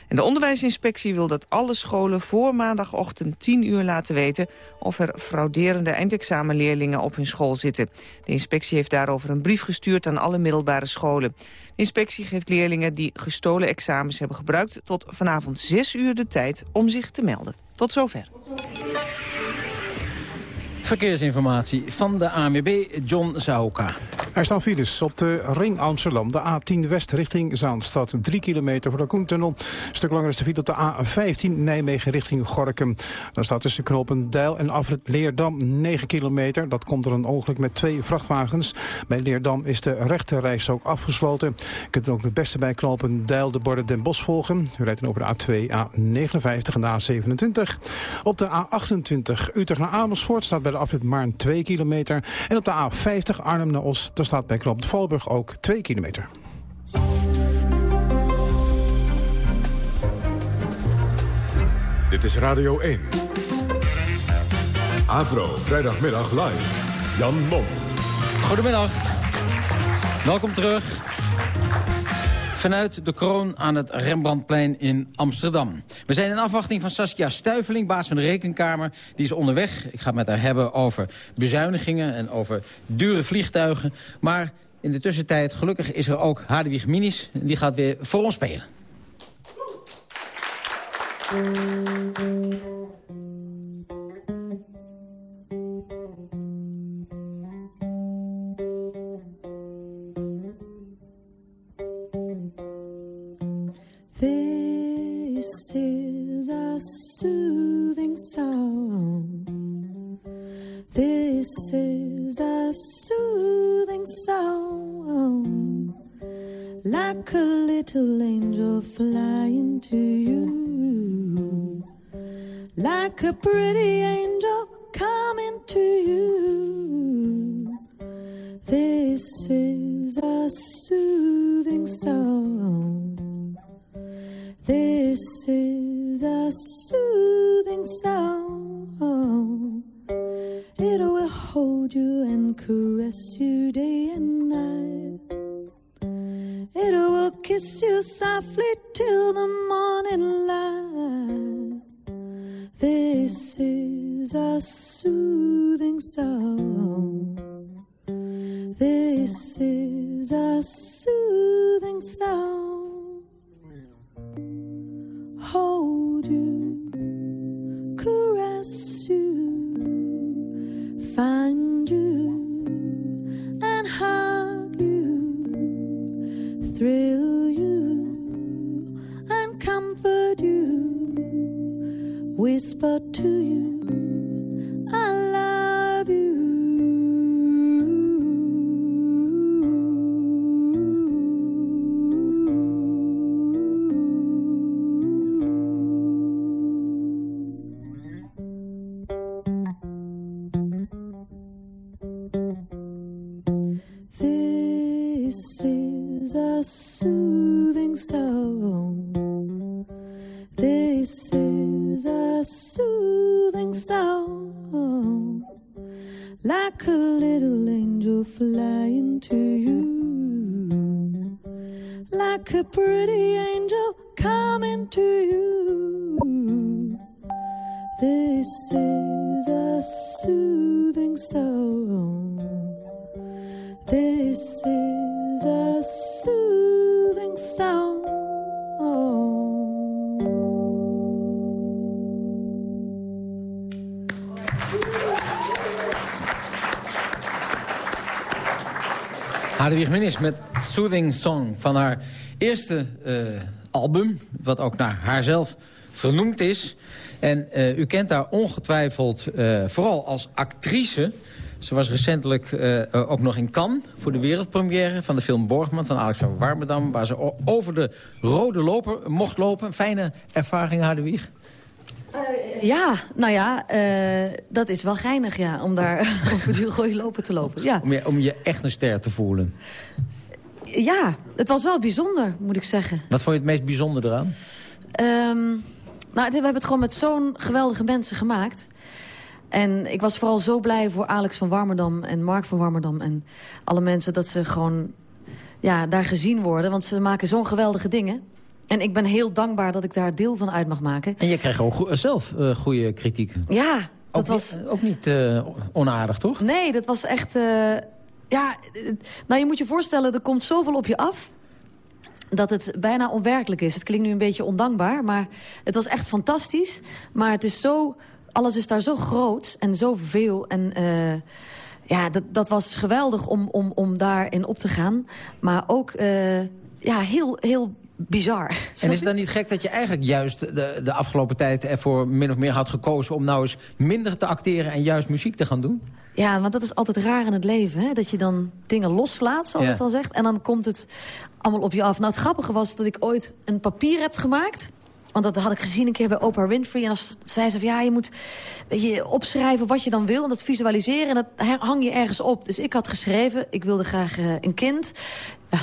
En de onderwijsinspectie wil dat alle scholen voor maandagochtend 10 uur laten weten of er frauderende eindexamenleerlingen op hun school zitten. De inspectie heeft daarover een brief gestuurd aan alle middelbare scholen. De inspectie geeft leerlingen die gestolen examens hebben gebruikt tot vanavond 6 uur de tijd om zich te melden. Tot zover. Verkeersinformatie van de ANWB, John Zauka. Er staan files op de Ring Amsterdam. De A10 West richting Zaanstad. 3 kilometer voor de Koentunnel. Een stuk langer is de file op de A15 Nijmegen richting Gorkum. Dan staat tussen knopen Deil en Afrit Leerdam 9 kilometer. Dat komt door een ongeluk met twee vrachtwagens. Bij Leerdam is de rechte ook afgesloten. Je kunt er ook het beste bij knopen Deil de borden Den Bosch volgen. U rijdt dan over de A2, A59 en de A27. Op de A28 Utrecht naar Amersfoort staat bij de afrit Maarn 2 kilometer. En op de A50 Arnhem naar Os, daar staat bij Knoop de Valburg ook 2 kilometer. Dit is Radio 1. Avro, vrijdagmiddag live. Jan Mom. Goedemiddag. Welkom terug. Vanuit de kroon aan het Rembrandtplein in Amsterdam. We zijn in afwachting van Saskia Stuiveling, baas van de Rekenkamer. Die is onderweg. Ik ga het met haar hebben over bezuinigingen en over dure vliegtuigen. Maar in de tussentijd, gelukkig, is er ook Hadewig Minis. Die gaat weer voor ons spelen. This is a soothing song. This is a soothing song. Like a little angel flying to you. Like a pretty angel coming to you. This is a soothing song. This is a soothing sound. It will hold you and caress you day and night. It will kiss you softly till the morning light. This is a soothing sound. This is a soothing song. Hold you, caress you, find you, and hug you, thrill you, and comfort you, whisper to you, Like a pretty angel coming to you. This is a soothing song. This is a soothing song. Hadewig Minnis met Soothing Song van haar eerste eh, album... wat ook naar haarzelf vernoemd is. En eh, u kent haar ongetwijfeld eh, vooral als actrice... Ze was recentelijk uh, ook nog in Cannes voor de wereldpremière van de film Borgman van Alex van Warmerdam. Waar ze over de rode loper mocht lopen. Fijne ervaring, Hardewieg. Uh, ja, nou ja, uh, dat is wel geinig, ja, om daar over die rode lopen te lopen. Ja. Om, je, om je echt een ster te voelen. Ja, het was wel bijzonder, moet ik zeggen. Wat vond je het meest bijzonder eraan? Um, nou, we hebben het gewoon met zo'n geweldige mensen gemaakt. En ik was vooral zo blij voor Alex van Warmerdam en Mark van Warmerdam... en alle mensen dat ze gewoon ja, daar gezien worden. Want ze maken zo'n geweldige dingen. En ik ben heel dankbaar dat ik daar deel van uit mag maken. En je kreeg ook zelf uh, goede kritiek. Ja, dat ook was... Niet, ook niet uh, onaardig, toch? Nee, dat was echt... Uh, ja, nou je moet je voorstellen, er komt zoveel op je af dat het bijna onwerkelijk is. Het klinkt nu een beetje ondankbaar, maar het was echt fantastisch. Maar het is zo alles is daar zo groot en zoveel. En uh, ja, dat, dat was geweldig om, om, om daarin op te gaan. Maar ook uh, ja, heel, heel bizar. En is het dan niet gek dat je eigenlijk juist de, de afgelopen tijd... ervoor min of meer had gekozen om nou eens minder te acteren... en juist muziek te gaan doen? Ja, want dat is altijd raar in het leven. Hè? Dat je dan dingen loslaat, zoals Ja. het al zegt. En dan komt het allemaal op je af. Nou, het grappige was dat ik ooit een papier heb gemaakt... Want dat had ik gezien een keer bij Oprah Winfrey. En dan zei ze van ja, je moet je, opschrijven wat je dan wil. En dat visualiseren en dat hang je ergens op. Dus ik had geschreven, ik wilde graag uh, een kind. Ja,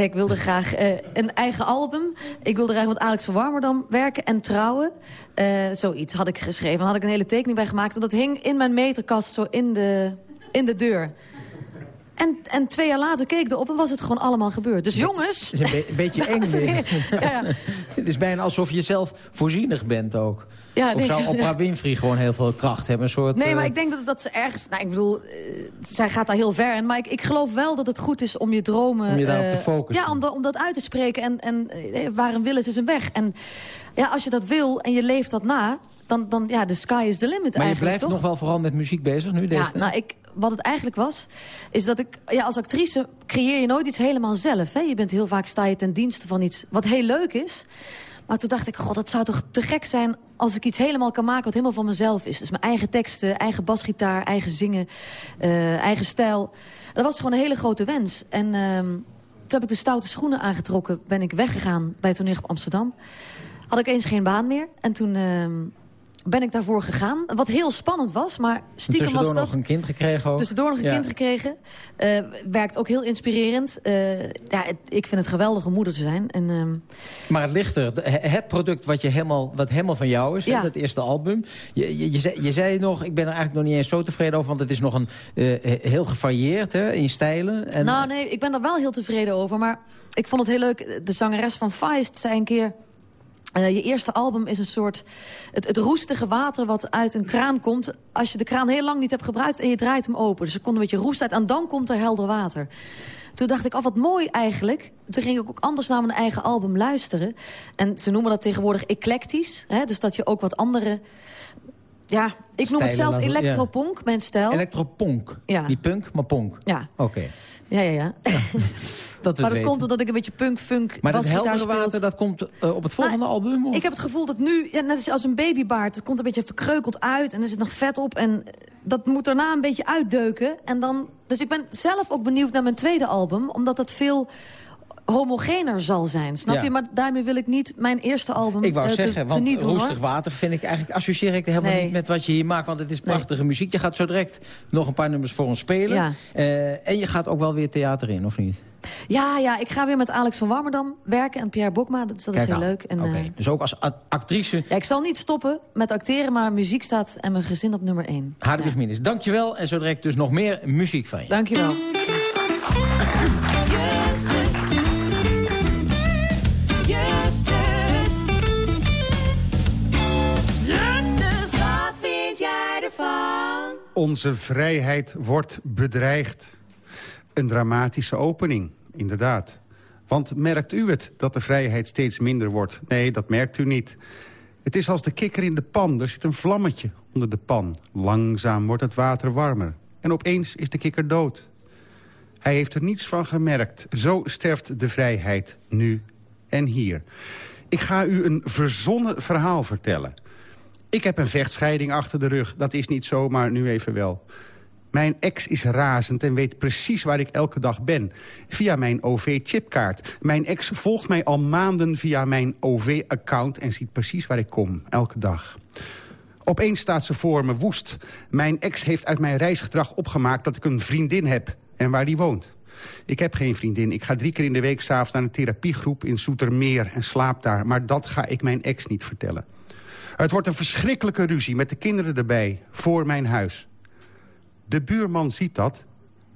ik wilde graag uh, een eigen album. Ik wilde graag met Alex van Warmerdam werken en trouwen. Uh, zoiets had ik geschreven. Daar had ik een hele tekening bij gemaakt. En dat hing in mijn meterkast zo in de, in de deur. En, en twee jaar later keek ik erop en was het gewoon allemaal gebeurd. Dus jongens... Het is een, be een beetje eng. Het is bijna alsof je zelf voorzienig bent ook. Ja, of zou. Oprah Winfrey gewoon heel veel kracht hebben? Een soort, Nee, maar uh, ik denk dat, dat ze ergens... Nou, ik bedoel, uh, zij gaat daar heel ver in. Maar ik, ik geloof wel dat het goed is om je dromen... Om je daarop uh, te focussen. Ja, om, da, om dat uit te spreken. En, en uh, waar een wil is, is een weg. En ja, als je dat wil en je leeft dat na... Dan, dan ja, de sky is the limit Maar je eigenlijk, blijft toch? nog wel vooral met muziek bezig nu? Deze Ja, nou, ik, wat het eigenlijk was, is dat ik... Ja, als actrice creëer je nooit iets helemaal zelf. Hè? Je bent heel vaak, sta je ten dienste van iets wat heel leuk is. Maar toen dacht ik, god, het zou toch te gek zijn... als ik iets helemaal kan maken wat helemaal van mezelf is. Dus mijn eigen teksten, eigen basgitaar, eigen zingen, uh, eigen stijl. Dat was gewoon een hele grote wens. En uh, toen heb ik de stoute schoenen aangetrokken. Ben ik weggegaan bij het toneel op Amsterdam. Had ik eens geen baan meer. En toen... Ben ik daarvoor gegaan. Wat heel spannend was, maar stiekem was Tussendoor dat... nog een kind gekregen ook. Tussendoor nog een Ja. kind gekregen. Eh, werkt ook heel inspirerend. Eh, ja, het- ik vind het geweldig om moeder te zijn. En, ehm, Maar het ligt er. Het product wat, je helemaal, wat helemaal van jou is, Ja. dat eerste album. Je, je, je, zei, je zei nog, ik ben er eigenlijk nog niet eens zo tevreden over... want het is nog een, eh, heel gevarieerd hè, in stijlen. En, nou nee, ik ben er wel heel tevreden over. Maar ik vond het heel leuk. De zangeres van Feist zei een keer... eh, je eerste album is een soort... Het, het roestige water wat uit een kraan komt... als je de kraan heel lang niet hebt gebruikt en je draait hem open. Dus er komt een beetje roest uit en dan komt er helder water. Toen dacht ik, oh wat mooi eigenlijk. Toen ging ik ook anders naar mijn eigen album luisteren. En ze noemen dat tegenwoordig eclectisch. Hè? Dus dat je ook wat andere... Ja, ik noem het zelf laten- ja. electropunk, mijn stijl. Elektropunk. Ja. Niet punk, maar ponk. Ja. Oké. Ja, ja, ja. Dat maar dat weten. komt omdat ik een beetje punk-funk Maar dat heldere water, dat komt eh, op het volgende album? Of? Ik heb het gevoel dat nu, ja, net als een babybaard... het komt een beetje verkreukeld uit en er zit nog vet op... en dat moet daarna een beetje uitdeuken. En dan, dus ik ben zelf ook benieuwd naar mijn tweede album... omdat dat veel homogener zal zijn, snap Ja. je? Maar daarmee wil ik niet mijn eerste album Ik wou eh, te- zeggen, want doen, roestig hoor. water vind ik eigenlijk associeer ik helemaal Nee. niet met wat je hier maakt, want het is prachtige muziek. Je gaat zo direct nog een paar nummers voor ons spelen. Ja. Eh, en je gaat ook wel weer theater in, of niet? Ja, ja, ik ga weer met Alex van Warmerdam werken en Pierre Bokma. Dus dat Kijk is heel aan. leuk. En, Oké, eh, Dus ook als actrice, ja, ik zal niet stoppen met acteren, maar muziek staat en mijn gezin op nummer 1. Hadewig Minnes. Dankjewel en zo direct dus nog meer muziek van je. Dankjewel. Justus, wat vind jij ervan? Onze vrijheid wordt bedreigd. Een dramatische opening, inderdaad. Want merkt u het, dat de vrijheid steeds minder wordt? Nee, dat merkt u niet. Het is als de kikker in de pan. Er zit een vlammetje onder de pan. Langzaam wordt het water warmer. En opeens is de kikker dood. Hij heeft er niets van gemerkt. Zo sterft de vrijheid, nu en hier. Ik ga u een verzonnen verhaal vertellen. Ik heb een vechtscheiding achter de rug. Dat is niet zo, maar nu even wel. Mijn ex is razend en weet precies waar ik elke dag ben. Via mijn OV-chipkaart. Mijn ex volgt mij al maanden via mijn OV-account... en ziet precies waar ik kom, elke dag. Opeens staat ze voor me woest. Mijn ex heeft uit mijn reisgedrag opgemaakt dat ik een vriendin heb. En waar die woont. Ik heb geen vriendin. Ik ga drie keer in de week s'avonds naar een therapiegroep in Soetermeer... en slaap daar. Maar dat ga ik mijn ex niet vertellen. Het wordt een verschrikkelijke ruzie met de kinderen erbij, voor mijn huis. De buurman ziet dat,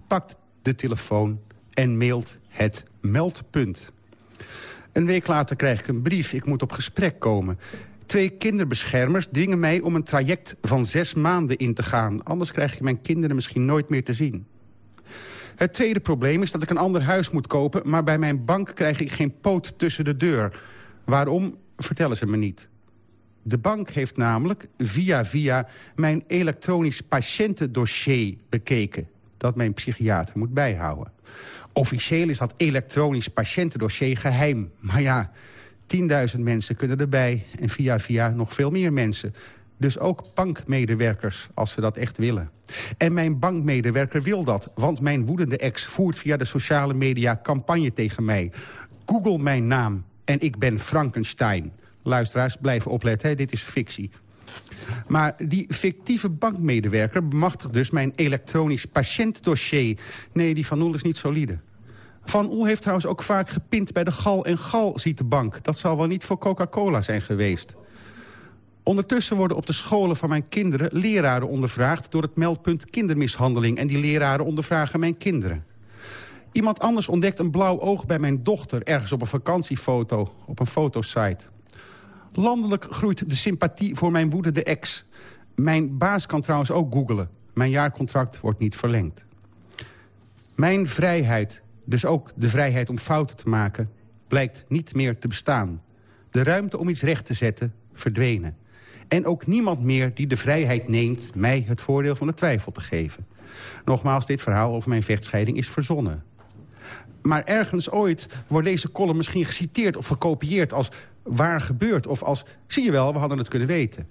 pakt de telefoon en mailt het meldpunt. Een week later krijg ik een brief, ik moet op gesprek komen. Twee kinderbeschermers dwingen mij om een traject van zes maanden in te gaan. Anders krijg ik mijn kinderen misschien nooit meer te zien. Het tweede probleem is dat ik een ander huis moet kopen... maar bij mijn bank krijg ik geen poot tussen de deur. Waarom, vertellen ze me niet. De bank heeft namelijk via via mijn elektronisch patiëntendossier bekeken... dat mijn psychiater moet bijhouden. Officieel is dat elektronisch patiëntendossier geheim. Maar ja, 10.000 mensen kunnen erbij en via via nog veel meer mensen. Dus ook bankmedewerkers, als ze dat echt willen. En mijn bankmedewerker wil dat, want mijn woedende ex voert via de sociale media campagne tegen mij. Google mijn naam en ik ben Frankenstein. Luisteraars, blijven opletten, dit is fictie. Maar die fictieve bankmedewerker bemachtigt dus mijn elektronisch patiëntdossier. Nee, die Van Oel is niet solide. Van Oel heeft trouwens ook vaak gepind bij de gal en gal, ziet de bank. Dat zal wel niet voor Coca-Cola zijn geweest. Ondertussen worden op de scholen van mijn kinderen leraren ondervraagd... door het meldpunt kindermishandeling. En die leraren ondervragen mijn kinderen. Iemand anders ontdekt een blauw oog bij mijn dochter... ergens op een vakantiefoto, op een fotosite. Landelijk groeit de sympathie voor mijn woedende ex. Mijn baas kan trouwens ook googelen. Mijn jaarcontract wordt niet verlengd. Mijn vrijheid, dus ook de vrijheid om fouten te maken... blijkt niet meer te bestaan. De ruimte om iets recht te zetten, verdwenen. En ook niemand meer die de vrijheid neemt... mij het voordeel van de twijfel te geven. Nogmaals, dit verhaal over mijn vechtscheiding is verzonnen. Maar ergens ooit wordt deze column misschien geciteerd of gekopieerd... als waar gebeurd of als, zie je wel, we hadden het kunnen weten.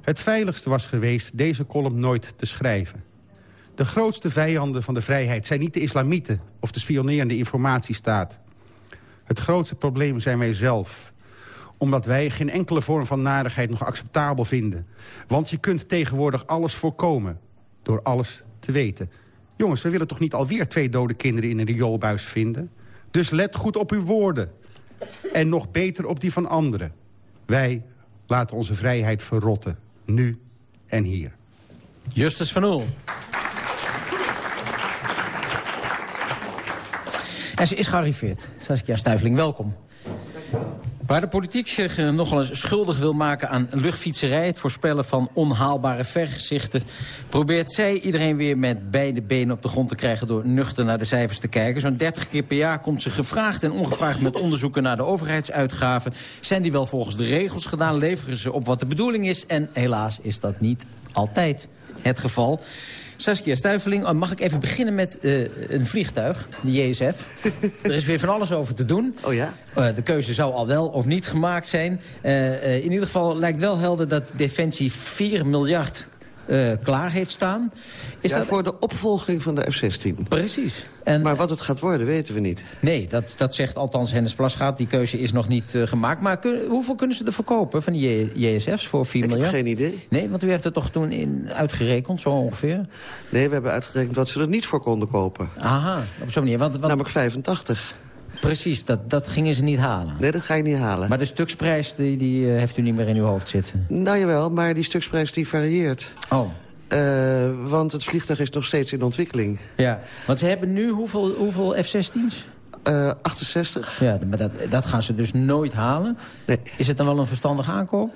Het veiligste was geweest deze column nooit te schrijven. De grootste vijanden van de vrijheid zijn niet de islamieten... of de spionerende informatiestaat. Het grootste probleem zijn wij zelf. omdat wij geen enkele vorm van narigheid nog acceptabel vinden. Want je kunt tegenwoordig alles voorkomen door alles te weten. Jongens, we willen toch niet alweer twee dode kinderen in een rioolbuis vinden? Dus let goed op uw woorden. En nog beter op die van anderen. Wij laten onze vrijheid verrotten. Nu en hier. Justus van Oel. En ze is gearriveerd. Saskia Stuiveling, welkom. Waar de politiek zich eh, nogal eens schuldig wil maken aan luchtfietserij... het voorspellen van onhaalbare vergezichten... probeert zij iedereen weer met beide benen op de grond te krijgen... door nuchter naar de cijfers te kijken. Zo'n 30 keer per jaar komt ze gevraagd en ongevraagd... met onderzoeken naar de overheidsuitgaven. Zijn die wel volgens de regels gedaan? Leveren ze op wat de bedoeling is? En helaas is dat niet altijd het geval. Saskia Stuiveling, oh, mag ik even beginnen met uh, een vliegtuig, de JSF. er is weer van alles over te doen. Oh ja? Uh, de keuze zou al wel of niet gemaakt zijn. Uh, in ieder geval lijkt wel helder dat Defensie 4 miljard uh, klaar heeft staan. Is ja, dat... voor de opvolging van de F-16. Precies. En, maar wat het gaat worden, weten we niet. Nee, dat, dat zegt althans Hennis Plasgaat. Die keuze is nog niet uh, gemaakt. Maar kun, hoeveel kunnen ze er verkopen van die JSF's voor 4 Ik miljard? Ik heb geen idee. Nee, want u heeft het toch toen in uitgerekend, zo ongeveer? Nee, we hebben uitgerekend wat ze er niet voor konden kopen. Aha, op zo'n manier. Want, want... Namelijk 85. Precies, dat, dat gingen ze niet halen. Nee, dat ga je niet halen. Maar de stuksprijs die, die uh, heeft u niet meer in uw hoofd zitten? Nou jawel, maar die stuksprijs die varieert. Oh. Uh, want het vliegtuig is nog steeds in ontwikkeling. Ja, want ze hebben nu hoeveel, hoeveel F-16's? Uh, 68. Ja, maar dat, dat gaan ze dus nooit halen. Nee. Is het dan wel een verstandige aankoop?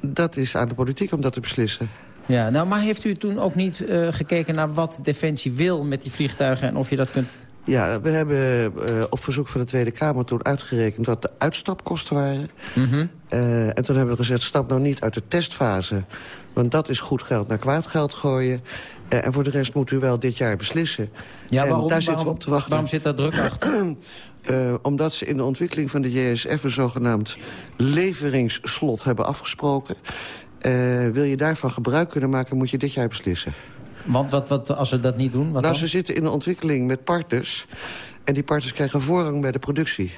Dat is aan de politiek om dat te beslissen. Ja, nou, maar heeft u toen ook niet uh, gekeken naar wat Defensie wil met die vliegtuigen... en of je dat kunt ja, we hebben uh, op verzoek van de Tweede Kamer toen uitgerekend wat de uitstapkosten waren. Mm -hmm. uh, en toen hebben we gezegd, stap nou niet uit de testfase. Want dat is goed geld naar kwaad geld gooien. Uh, en voor de rest moet u wel dit jaar beslissen. Ja, en waarom, daar zitten we op te wachten. Waarom zit daar druk achter? omdat ze in de ontwikkeling van de JSF een zogenaamd leveringsslot hebben afgesproken. wil je daarvan gebruik kunnen maken, moet je dit jaar beslissen. Want wat, wat, als ze dat niet doen? Wat nou, dan? ze zitten in de ontwikkeling met partners. En die partners krijgen voorrang bij de productie.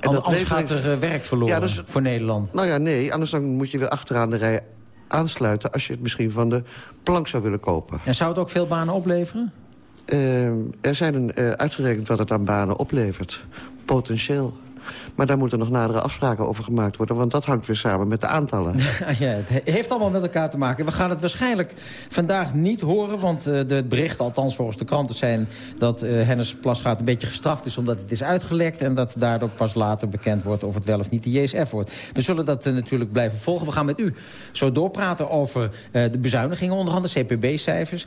En dat anders levering... gaat er uh, werk verloren ja, dus, voor Nederland. Nou ja, nee. Anders dan moet je weer achteraan de rij aansluiten... als je het misschien van de plank zou willen kopen. En zou het ook veel banen opleveren? Uh, er zijn een, uh, uitgerekend wat het aan banen oplevert. Potentieel. Maar daar moeten nog nadere afspraken over gemaakt worden... want dat hangt weer samen met de aantallen. ja, het heeft allemaal met elkaar te maken. We gaan het waarschijnlijk vandaag niet horen... want uh, de berichten, althans volgens de kranten, zijn... dat uh, Hennis Plasgaat een beetje gestraft is omdat het is uitgelekt... en dat daardoor pas later bekend wordt of het wel of niet de JSF wordt. We zullen dat uh, natuurlijk blijven volgen. We gaan met u zo doorpraten over de bezuinigingen... onder andere CPB-cijfers...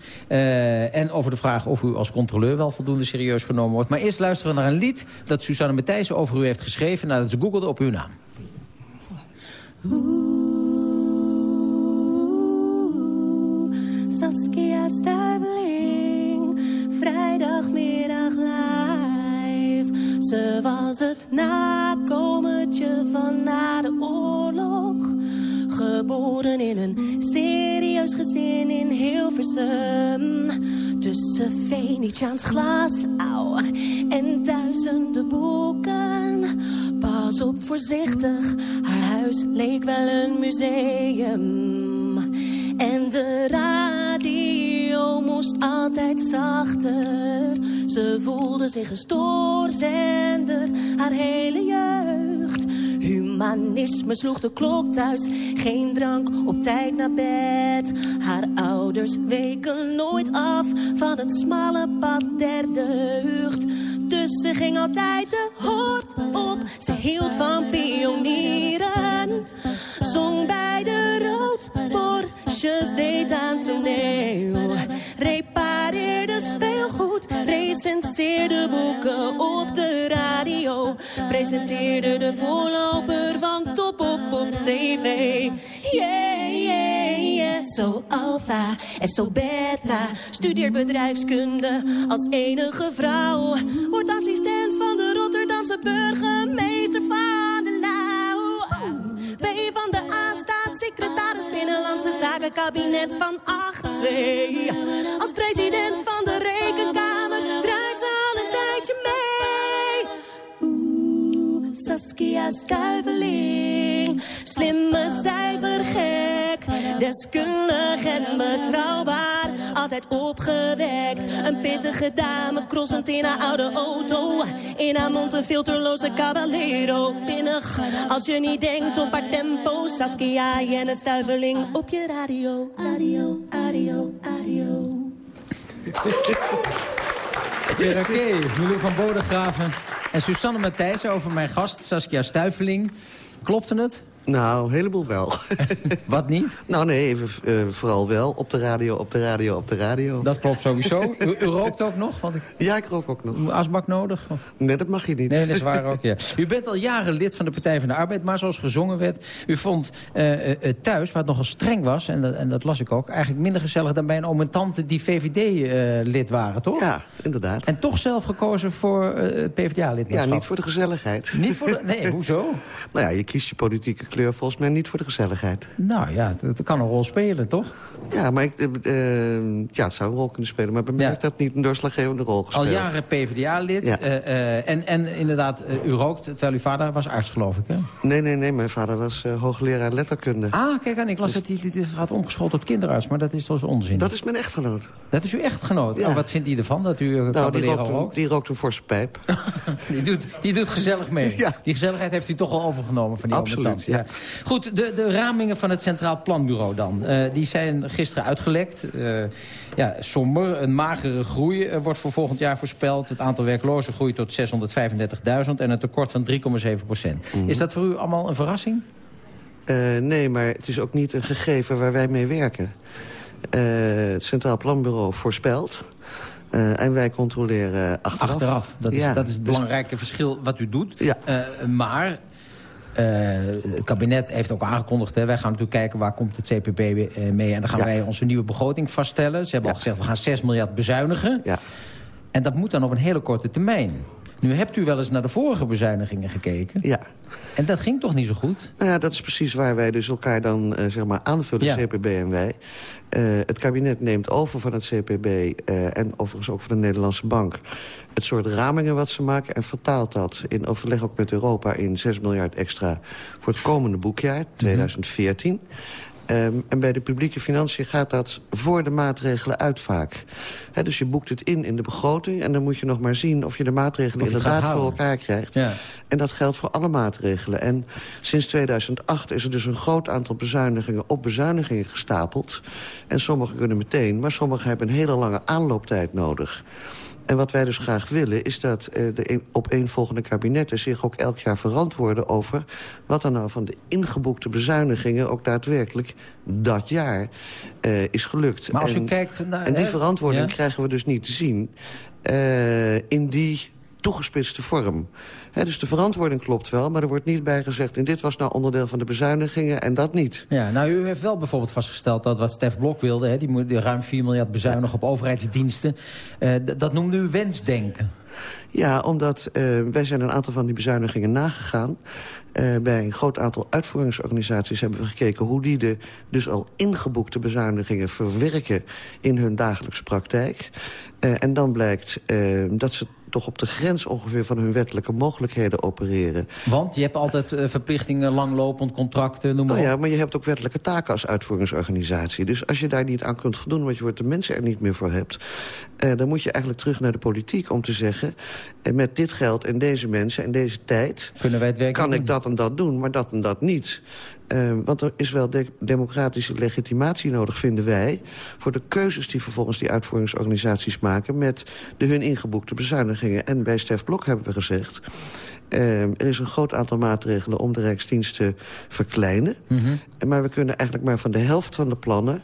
en over de vraag of u als controleur wel voldoende serieus genomen wordt. Maar eerst luisteren we naar een lied dat Suzanne Matthijssen over u heeft geschreven nadat ze googelde op uw naam. Oeh, Saskia Stuiveling, vrijdagmiddag live. Ze was het nakomertje van na de oorlog. Geboren in een serieus gezin in Hilversum. Tussen Venetiaans glas, auw, en duizenden boeken. Pas op voorzichtig, haar huis leek wel een museum. En de radio moest altijd zachter. Ze voelde zich een stoorzender, haar hele jeugd. Humanisme sloeg de klok thuis, geen drank, op tijd naar bed. Haar ouders weken nooit af van het smalle pad der deugd. Dus ze ging altijd de hoort op, ze hield van pionieren. Zong bij de roodborstjes, deed aan toneel. Repareerde speelgoed, recenseerde boeken op de radio. Presenteerde de voorloper van Top op op tv. Yeah, yeah, yeah. Zo alfa en zo beta. Studeert bedrijfskunde als enige vrouw. Wordt assistent van de Rotterdamse burgemeester van. B van de A staat secretaris Binnenlandse Zaken kabinet van 8-2. Als president van de Rekenkamer draait ze al een tijdje mee. Oeh, Saskia Stuiveling. Slimme cijfergek, deskundig en betrouwbaar. Altijd opgewekt, een pittige dame crossend in haar oude auto. In haar mond een filterloze caballero. Pinnig, als je niet denkt op haar tempo. Saskia en een stuiveling op je radio. Radio, radio, radio. Oké, Milou van Bodegraven en Susanne Matthijssen over mijn gast Saskia Stuiveling. Klopte het? Nou, een heleboel wel. Wat niet? Nou nee, eh, vooral wel. Op de radio, op de radio, op de radio. Dat klopt sowieso. U, u rookt ook nog? Want ik... Ja, ik rook ook nog. Asbak nodig? Of? Nee, dat mag je niet. Nee, dat is waar ook, ja. U bent al jaren lid van de Partij van de Arbeid, maar zoals gezongen werd... u vond eh, eh, thuis, waar het nogal streng was, en dat, en dat las ik ook... eigenlijk minder gezellig dan bij een oom en tante die VVD-lid waren, toch? Ja, inderdaad. En toch zelf gekozen voor PvdA-lidmaatschap? Ja, niet voor de gezelligheid. Niet voor de... Nee, hoezo? nou ja, je kiest je politieke kleur volgens mij niet voor de gezelligheid. Nou ja, dat kan een rol spelen, toch? Ja, maar ik, uh, ja, het zou een rol kunnen spelen. Maar bij mij heeft dat niet een doorslaggevende rol gespeeld. Al jaren PvdA-lid. Ja. Uh, uh, en, en inderdaad, u rookt, terwijl uw vader was arts, geloof ik, hè? Nee, nee, nee. Mijn vader was hoogleraar letterkunde. Ah, kijk aan. Ik las Dus- dat hij dit gaat omgeschoold tot kinderarts. Maar dat is dus onzin. Dat is mijn echtgenoot. Dat is uw echtgenoot? Ja. En wat vindt hij ervan, dat u Nou, die rookt, rookt? die rookt een forse pijp. Die doet, die doet gezellig mee. Die gezelligheid heeft u toch al overgenomen van die Absoluut, tante. Ja. Goed, de, de ramingen van het Centraal Planbureau dan. Eh, die zijn gisteren uitgelekt. Eh, ja, somber. Een magere groei eh, wordt voor volgend jaar voorspeld. Het aantal werklozen groeit tot 635.000 en een tekort van 3,7 procent. Mhm. Is dat voor u allemaal een verrassing? Nee, maar het is ook niet een gegeven waar wij mee werken. Het Centraal Planbureau voorspelt. en wij controleren achteraf. Achteraf. Dat is, Ja, dat is het dus- belangrijke verschil wat u doet. Ja. Maar eh, het kabinet heeft ook aangekondigd... Hè, wij gaan natuurlijk kijken waar komt het CPB eh, mee... en dan gaan Ja. wij onze nieuwe begroting vaststellen. Ze hebben al gezegd, we gaan 6 miljard bezuinigen. Ja. En dat moet dan op een hele korte termijn. Nu hebt u wel eens naar de vorige bezuinigingen gekeken. Ja. En dat ging toch niet zo goed? Nou ja, dat is precies waar wij dus elkaar dan eh, zeg maar aanvullen, Ja. CPB en wij. Eh, het kabinet neemt over van het CPB eh, en overigens ook van de Nederlandse Bank... het soort ramingen wat ze maken en vertaalt dat in overleg ook met Europa... in 6 miljard extra voor het komende boekjaar, 2014... Ehm, en bij de publieke financiën gaat dat voor de maatregelen uit vaak. Dus je boekt het in in de begroting... en dan moet je nog maar zien of je de maatregelen je inderdaad voor elkaar krijgt. Ja. En dat geldt voor alle maatregelen. En sinds 2008 is er dus een groot aantal bezuinigingen op bezuinigingen gestapeld. En sommige kunnen meteen, maar sommige hebben een hele lange aanlooptijd nodig. En wat wij dus graag willen is dat eh, de een- opeenvolgende kabinetten... zich ook elk jaar verantwoorden over... wat er nou van de ingeboekte bezuinigingen... ook daadwerkelijk dat jaar eh, is gelukt. Maar als u En- kijkt naar- En die verantwoording Ja. krijgen we dus niet te zien... eh, in die toegespitste vorm. Dus de verantwoording klopt wel, maar er wordt niet bij gezegd... en dit was nou onderdeel van de bezuinigingen en dat niet. Ja, nou, u heeft wel bijvoorbeeld vastgesteld dat wat Stef Blok wilde... Die moet ruim 4 miljard bezuinigen op overheidsdiensten... eh, dat noemde u wensdenken. Ja, omdat eh, wij zijn een aantal van die bezuinigingen nagegaan. Eh, bij een groot aantal uitvoeringsorganisaties hebben we gekeken... hoe die de dus al ingeboekte bezuinigingen verwerken in hun dagelijkse praktijk. En dan blijkt dat ze toch op de grens ongeveer van hun wettelijke mogelijkheden opereren. Want je hebt altijd eh, verplichtingen, langlopend contracten, noem maar Nou op. ja, maar je hebt ook wettelijke taken als uitvoeringsorganisatie. Dus als je daar niet aan kunt voldoen, want je wordt de mensen er niet meer voor hebt... Eh, dan moet je eigenlijk terug naar de politiek om te zeggen... Eh, met dit geld en deze mensen en deze tijd... Kunnen wij het werk kan ik dat en dat doen, maar dat en dat niet. Eh, want er is wel de democratische legitimatie nodig, vinden wij... voor de keuzes die vervolgens die uitvoeringsorganisaties maken... met de hun ingeboekte bezuinigingen. En bij Stef Blok hebben we gezegd... eh, er is een groot aantal maatregelen om de Rijksdienst te verkleinen. Mhm. Maar we kunnen eigenlijk maar van de helft van de plannen...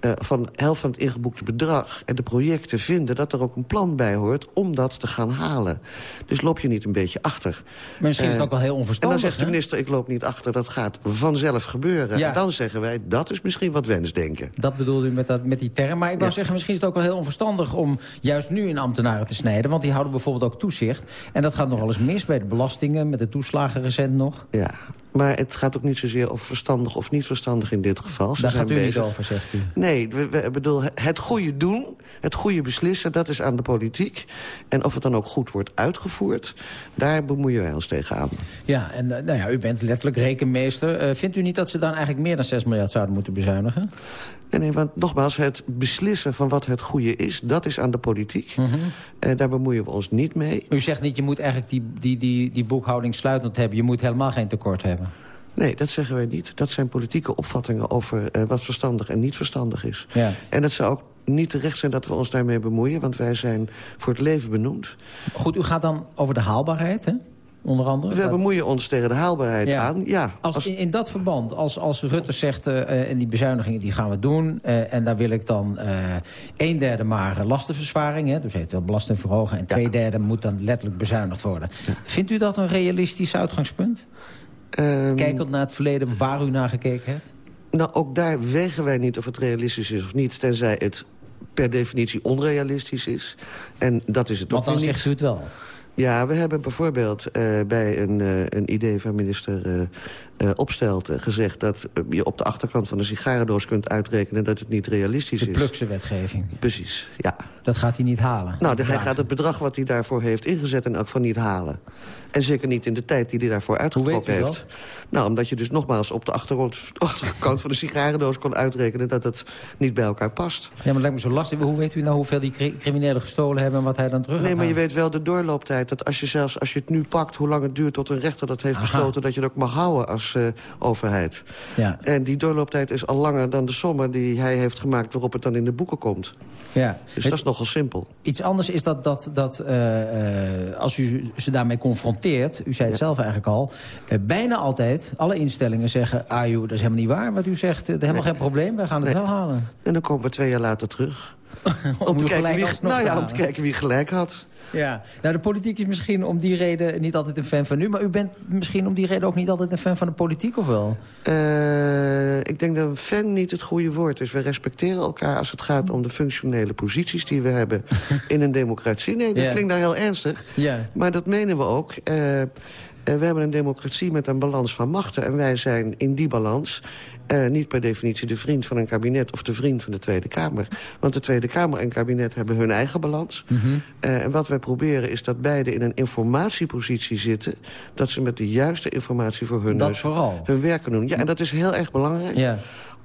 eh, van de helft van het ingeboekte bedrag en de projecten vinden... dat er ook een plan bij hoort om dat te gaan halen. Dus loop je niet een beetje achter. Maar misschien is het Eh, ook wel heel onverstandig, En dan zegt de hè? minister, ik loop niet achter, dat gaat vanzelf gebeuren. Ja. En dan zeggen wij, dat is misschien wat wensdenken. Dat bedoelde u met, dat, met die term. Maar ik wou zeggen, misschien is het ook wel heel onverstandig... om juist nu in ambtenaren te snijden. Want die houden bijvoorbeeld ook toezicht. En dat gaat nog wel eens mis bij de belastingen... met de toeslagen recent nog. Ja, Maar het gaat ook niet zozeer over verstandig of niet verstandig in dit geval. Ze Daar zijn gaat u niet bezig- over, zegt u. Nee, we, we- bedoel, het goede doen, het goede beslissen, dat is aan de politiek. En of het dan ook goed wordt uitgevoerd, daar bemoeien wij ons tegenaan. Ja, en eh, nou ja, u bent letterlijk rekenmeester. Eh, vindt u niet dat ze dan eigenlijk meer dan 6 miljard zouden moeten bezuinigen? Nee, nee, want nogmaals, het beslissen van wat het goede is... dat is aan de politiek. Eh, daar bemoeien we ons niet mee. U zegt niet, je moet eigenlijk die, die, die, die boekhouding sluitend hebben. Je moet helemaal geen tekort hebben. Nee, dat zeggen wij niet. Dat zijn politieke opvattingen over eh, wat verstandig en niet verstandig is. Ja. En het zou ook niet terecht zijn dat we ons daarmee bemoeien... want wij zijn voor het leven benoemd. Goed, u gaat dan over de haalbaarheid, hè? Onder andere. We Dat- bemoeien ons tegen de haalbaarheid Ja. aan. Ja, Als, in, in dat verband, als, als Rutte zegt... eh, eh, en die bezuinigingen die gaan we doen... eh, en daar wil ik dan een derde maar lastenverzwaring... Hè, dus heeft wel belasting verhogen... en twee derde moet dan letterlijk bezuinigd worden. Vindt u dat een realistisch uitgangspunt? Ehm, Kijkend naar het verleden waar u naar gekeken hebt? Nou, ook daar wegen wij niet of het realistisch is of niet... tenzij het per definitie onrealistisch is. En dat is het Want ook dan niet. zegt u het wel. Ja, we hebben bijvoorbeeld eh, bij een, eh, een idee van minister Opstelten gezegd... dat eh, je op de achterkant van een sigarendoos kunt uitrekenen... dat het niet realistisch De is. plukse wetgeving. Precies, ja. Dat gaat hij niet halen. Nou, de- hij gaat het bedrag wat hij daarvoor heeft ingezet in elk van niet halen. En zeker niet in de tijd die hij daarvoor uitgetrokken heeft. Nou, omdat je dus nogmaals op de achtergrond, achterkant van de sigarendoos kon uitrekenen... dat het niet bij elkaar past. Ja, maar het lijkt me zo lastig. Hoe weet u nou hoeveel die cri- criminelen gestolen hebben... en wat hij dan terug Nee, maar je weet wel de doorlooptijd. Dat als je zelfs als je het nu pakt, hoe lang het duurt tot een rechter dat heeft Aha. besloten... dat je het ook mag houden als overheid. Ja. En die doorlooptijd is al langer dan de sommen die hij heeft gemaakt... waarop het dan in de boeken komt. Ja. Dus dat is nogal simpel. Iets anders is dat, dat, dat eh, eh, als u ze daarmee confronteert... u zei het zelf eigenlijk al... eh, bijna altijd, alle instellingen zeggen... ah joh, dat is helemaal niet waar wat u zegt. eh, helemaal geen probleem, wij gaan het Nee. wel halen. En dan komen we twee jaar later terug. Om om, te kijken wie, nou ja, om te kijken wie gelijk had. Ja, nou de politiek is misschien om die reden niet altijd een fan van u... maar u bent misschien om die reden ook niet altijd een fan van de politiek, of wel? Eh, ik denk dat fan niet het goede woord is. We respecteren elkaar als het gaat om de functionele posities die we hebben in een democratie. Nee, dat Ja. klinkt nou heel ernstig. Ja. Maar dat menen we ook. Eh, we hebben een democratie met een balans van machten. En wij zijn in die balans eh, niet per definitie de vriend van een kabinet... of de vriend van de Tweede Kamer. Want de Tweede Kamer en kabinet hebben hun eigen balans. Eh, en wat wij proberen is dat beide in een informatiepositie zitten... dat ze met de juiste informatie voor hun, Dat neus vooral. hun werk kunnen doen. Ja, en dat is heel erg belangrijk Ja.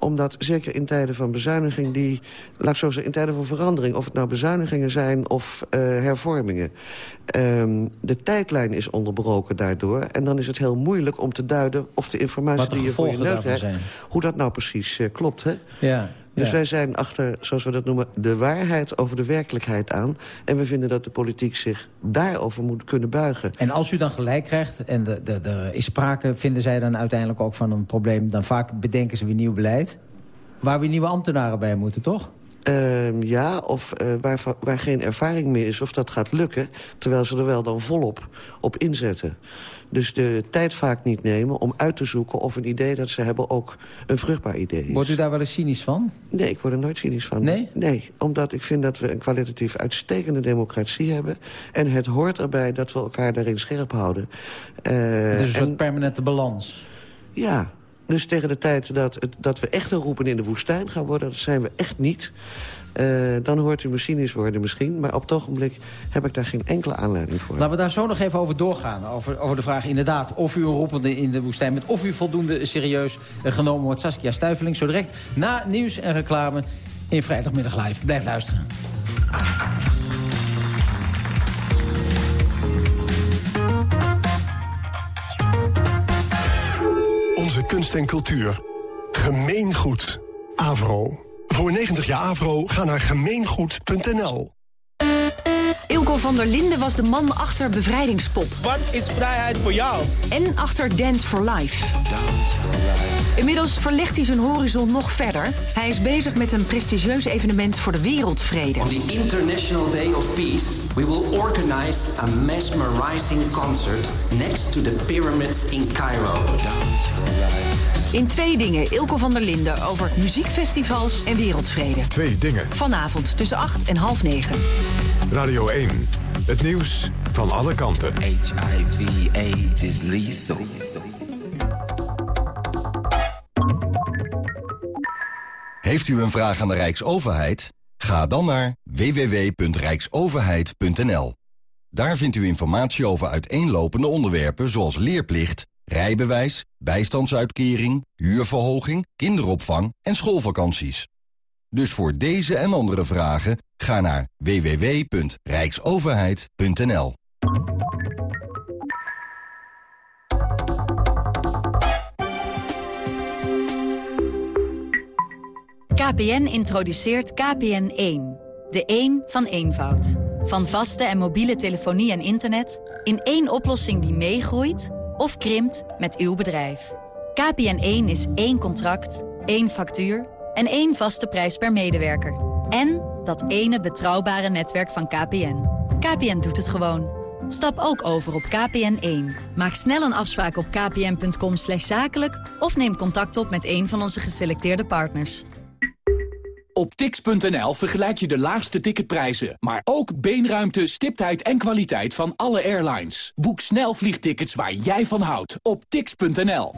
Omdat zeker in tijden van bezuiniging die... laat ik zo zeggen, in tijden van verandering... of het nou bezuinigingen zijn of eh, hervormingen... ehm, de tijdlijn is onderbroken daardoor. En dan is het heel moeilijk om te duiden... of de informatie die je voor je neus zijn. hoe dat nou precies eh, klopt, hè? Ja. Dus ja. wij zijn achter, zoals we dat noemen, de waarheid over de werkelijkheid aan. En we vinden dat de politiek zich daarover moet kunnen buigen. En als u dan gelijk krijgt en de is sprake... vinden zij dan uiteindelijk ook van een probleem... dan vaak bedenken ze weer nieuw beleid... waar weer nieuwe ambtenaren bij moeten, toch? Ehm, ja, of eh, waar, waar geen ervaring meer is, of dat gaat lukken... terwijl ze er wel dan volop op inzetten. Dus de tijd vaak niet nemen om uit te zoeken... of een idee dat ze hebben ook een vruchtbaar idee is. Wordt u daar wel eens cynisch van? Nee, ik word er nooit cynisch van. Nee? Nee, omdat ik vind dat we een kwalitatief uitstekende democratie hebben. En het hoort erbij dat we elkaar daarin scherp houden. Het is een en- soort permanente balans. ja, dus tegen de tijd dat, het, dat we echt een roepen in de woestijn gaan worden... dat zijn we echt niet. Eh, dan hoort u cynisch worden misschien. Maar op het ogenblik heb ik daar geen enkele aanleiding voor. Laten we daar zo nog even over doorgaan. Over, over de vraag inderdaad of u een roepende in de woestijn bent... of u voldoende serieus eh, genomen wordt. Saskia Stuiveling, zo direct na nieuws en reclame in Vrijdagmiddag Live. Blijf luisteren. Onze kunst en cultuur. Gemeengoed. Avro. Voor 90 jaar Avro ga naar gemeengoed.nl. Ilko van der Linden was de man achter Bevrijdingspop. Wat is vrijheid voor jou? En achter Dance for Life. Inmiddels verlegt hij zijn horizon nog verder. Hij is bezig met een prestigieus evenement voor de wereldvrede. On the International Day of Peace, we will organize a mesmerizing concert next to the pyramids in Cairo. In twee dingen Ilko van der Linden over muziekfestivals en wereldvrede. Twee dingen. Vanavond tussen 8 en half 9. Radio 1. Het nieuws van alle kanten. HIV, AIDS is lethal. Heeft u een vraag aan de Rijksoverheid? Ga dan naar www.rijksoverheid.nl. Daar vindt u informatie over uiteenlopende onderwerpen zoals leerplicht, rijbewijs, bijstandsuitkering, huurverhoging, kinderopvang en schoolvakanties. Dus voor deze en andere vragen ga naar www.rijksoverheid.nl. KPN introduceert KPN1. De 1 van eenvoud. Van vaste en mobiele telefonie en internet... in één oplossing die meegroeit of krimpt met uw bedrijf. KPN1 is één contract, één factuur en één vaste prijs per medewerker. En dat ene betrouwbare netwerk van KPN. KPN doet het gewoon. Stap ook over op KPN1. Maak snel een afspraak op kpn.com zakelijk... of neem contact op met een van onze geselecteerde partners. Op tix.nl vergelijk je de laagste ticketprijzen, maar ook beenruimte, stiptheid en kwaliteit van alle airlines. Boek snel vliegtickets waar jij van houdt op tix.nl.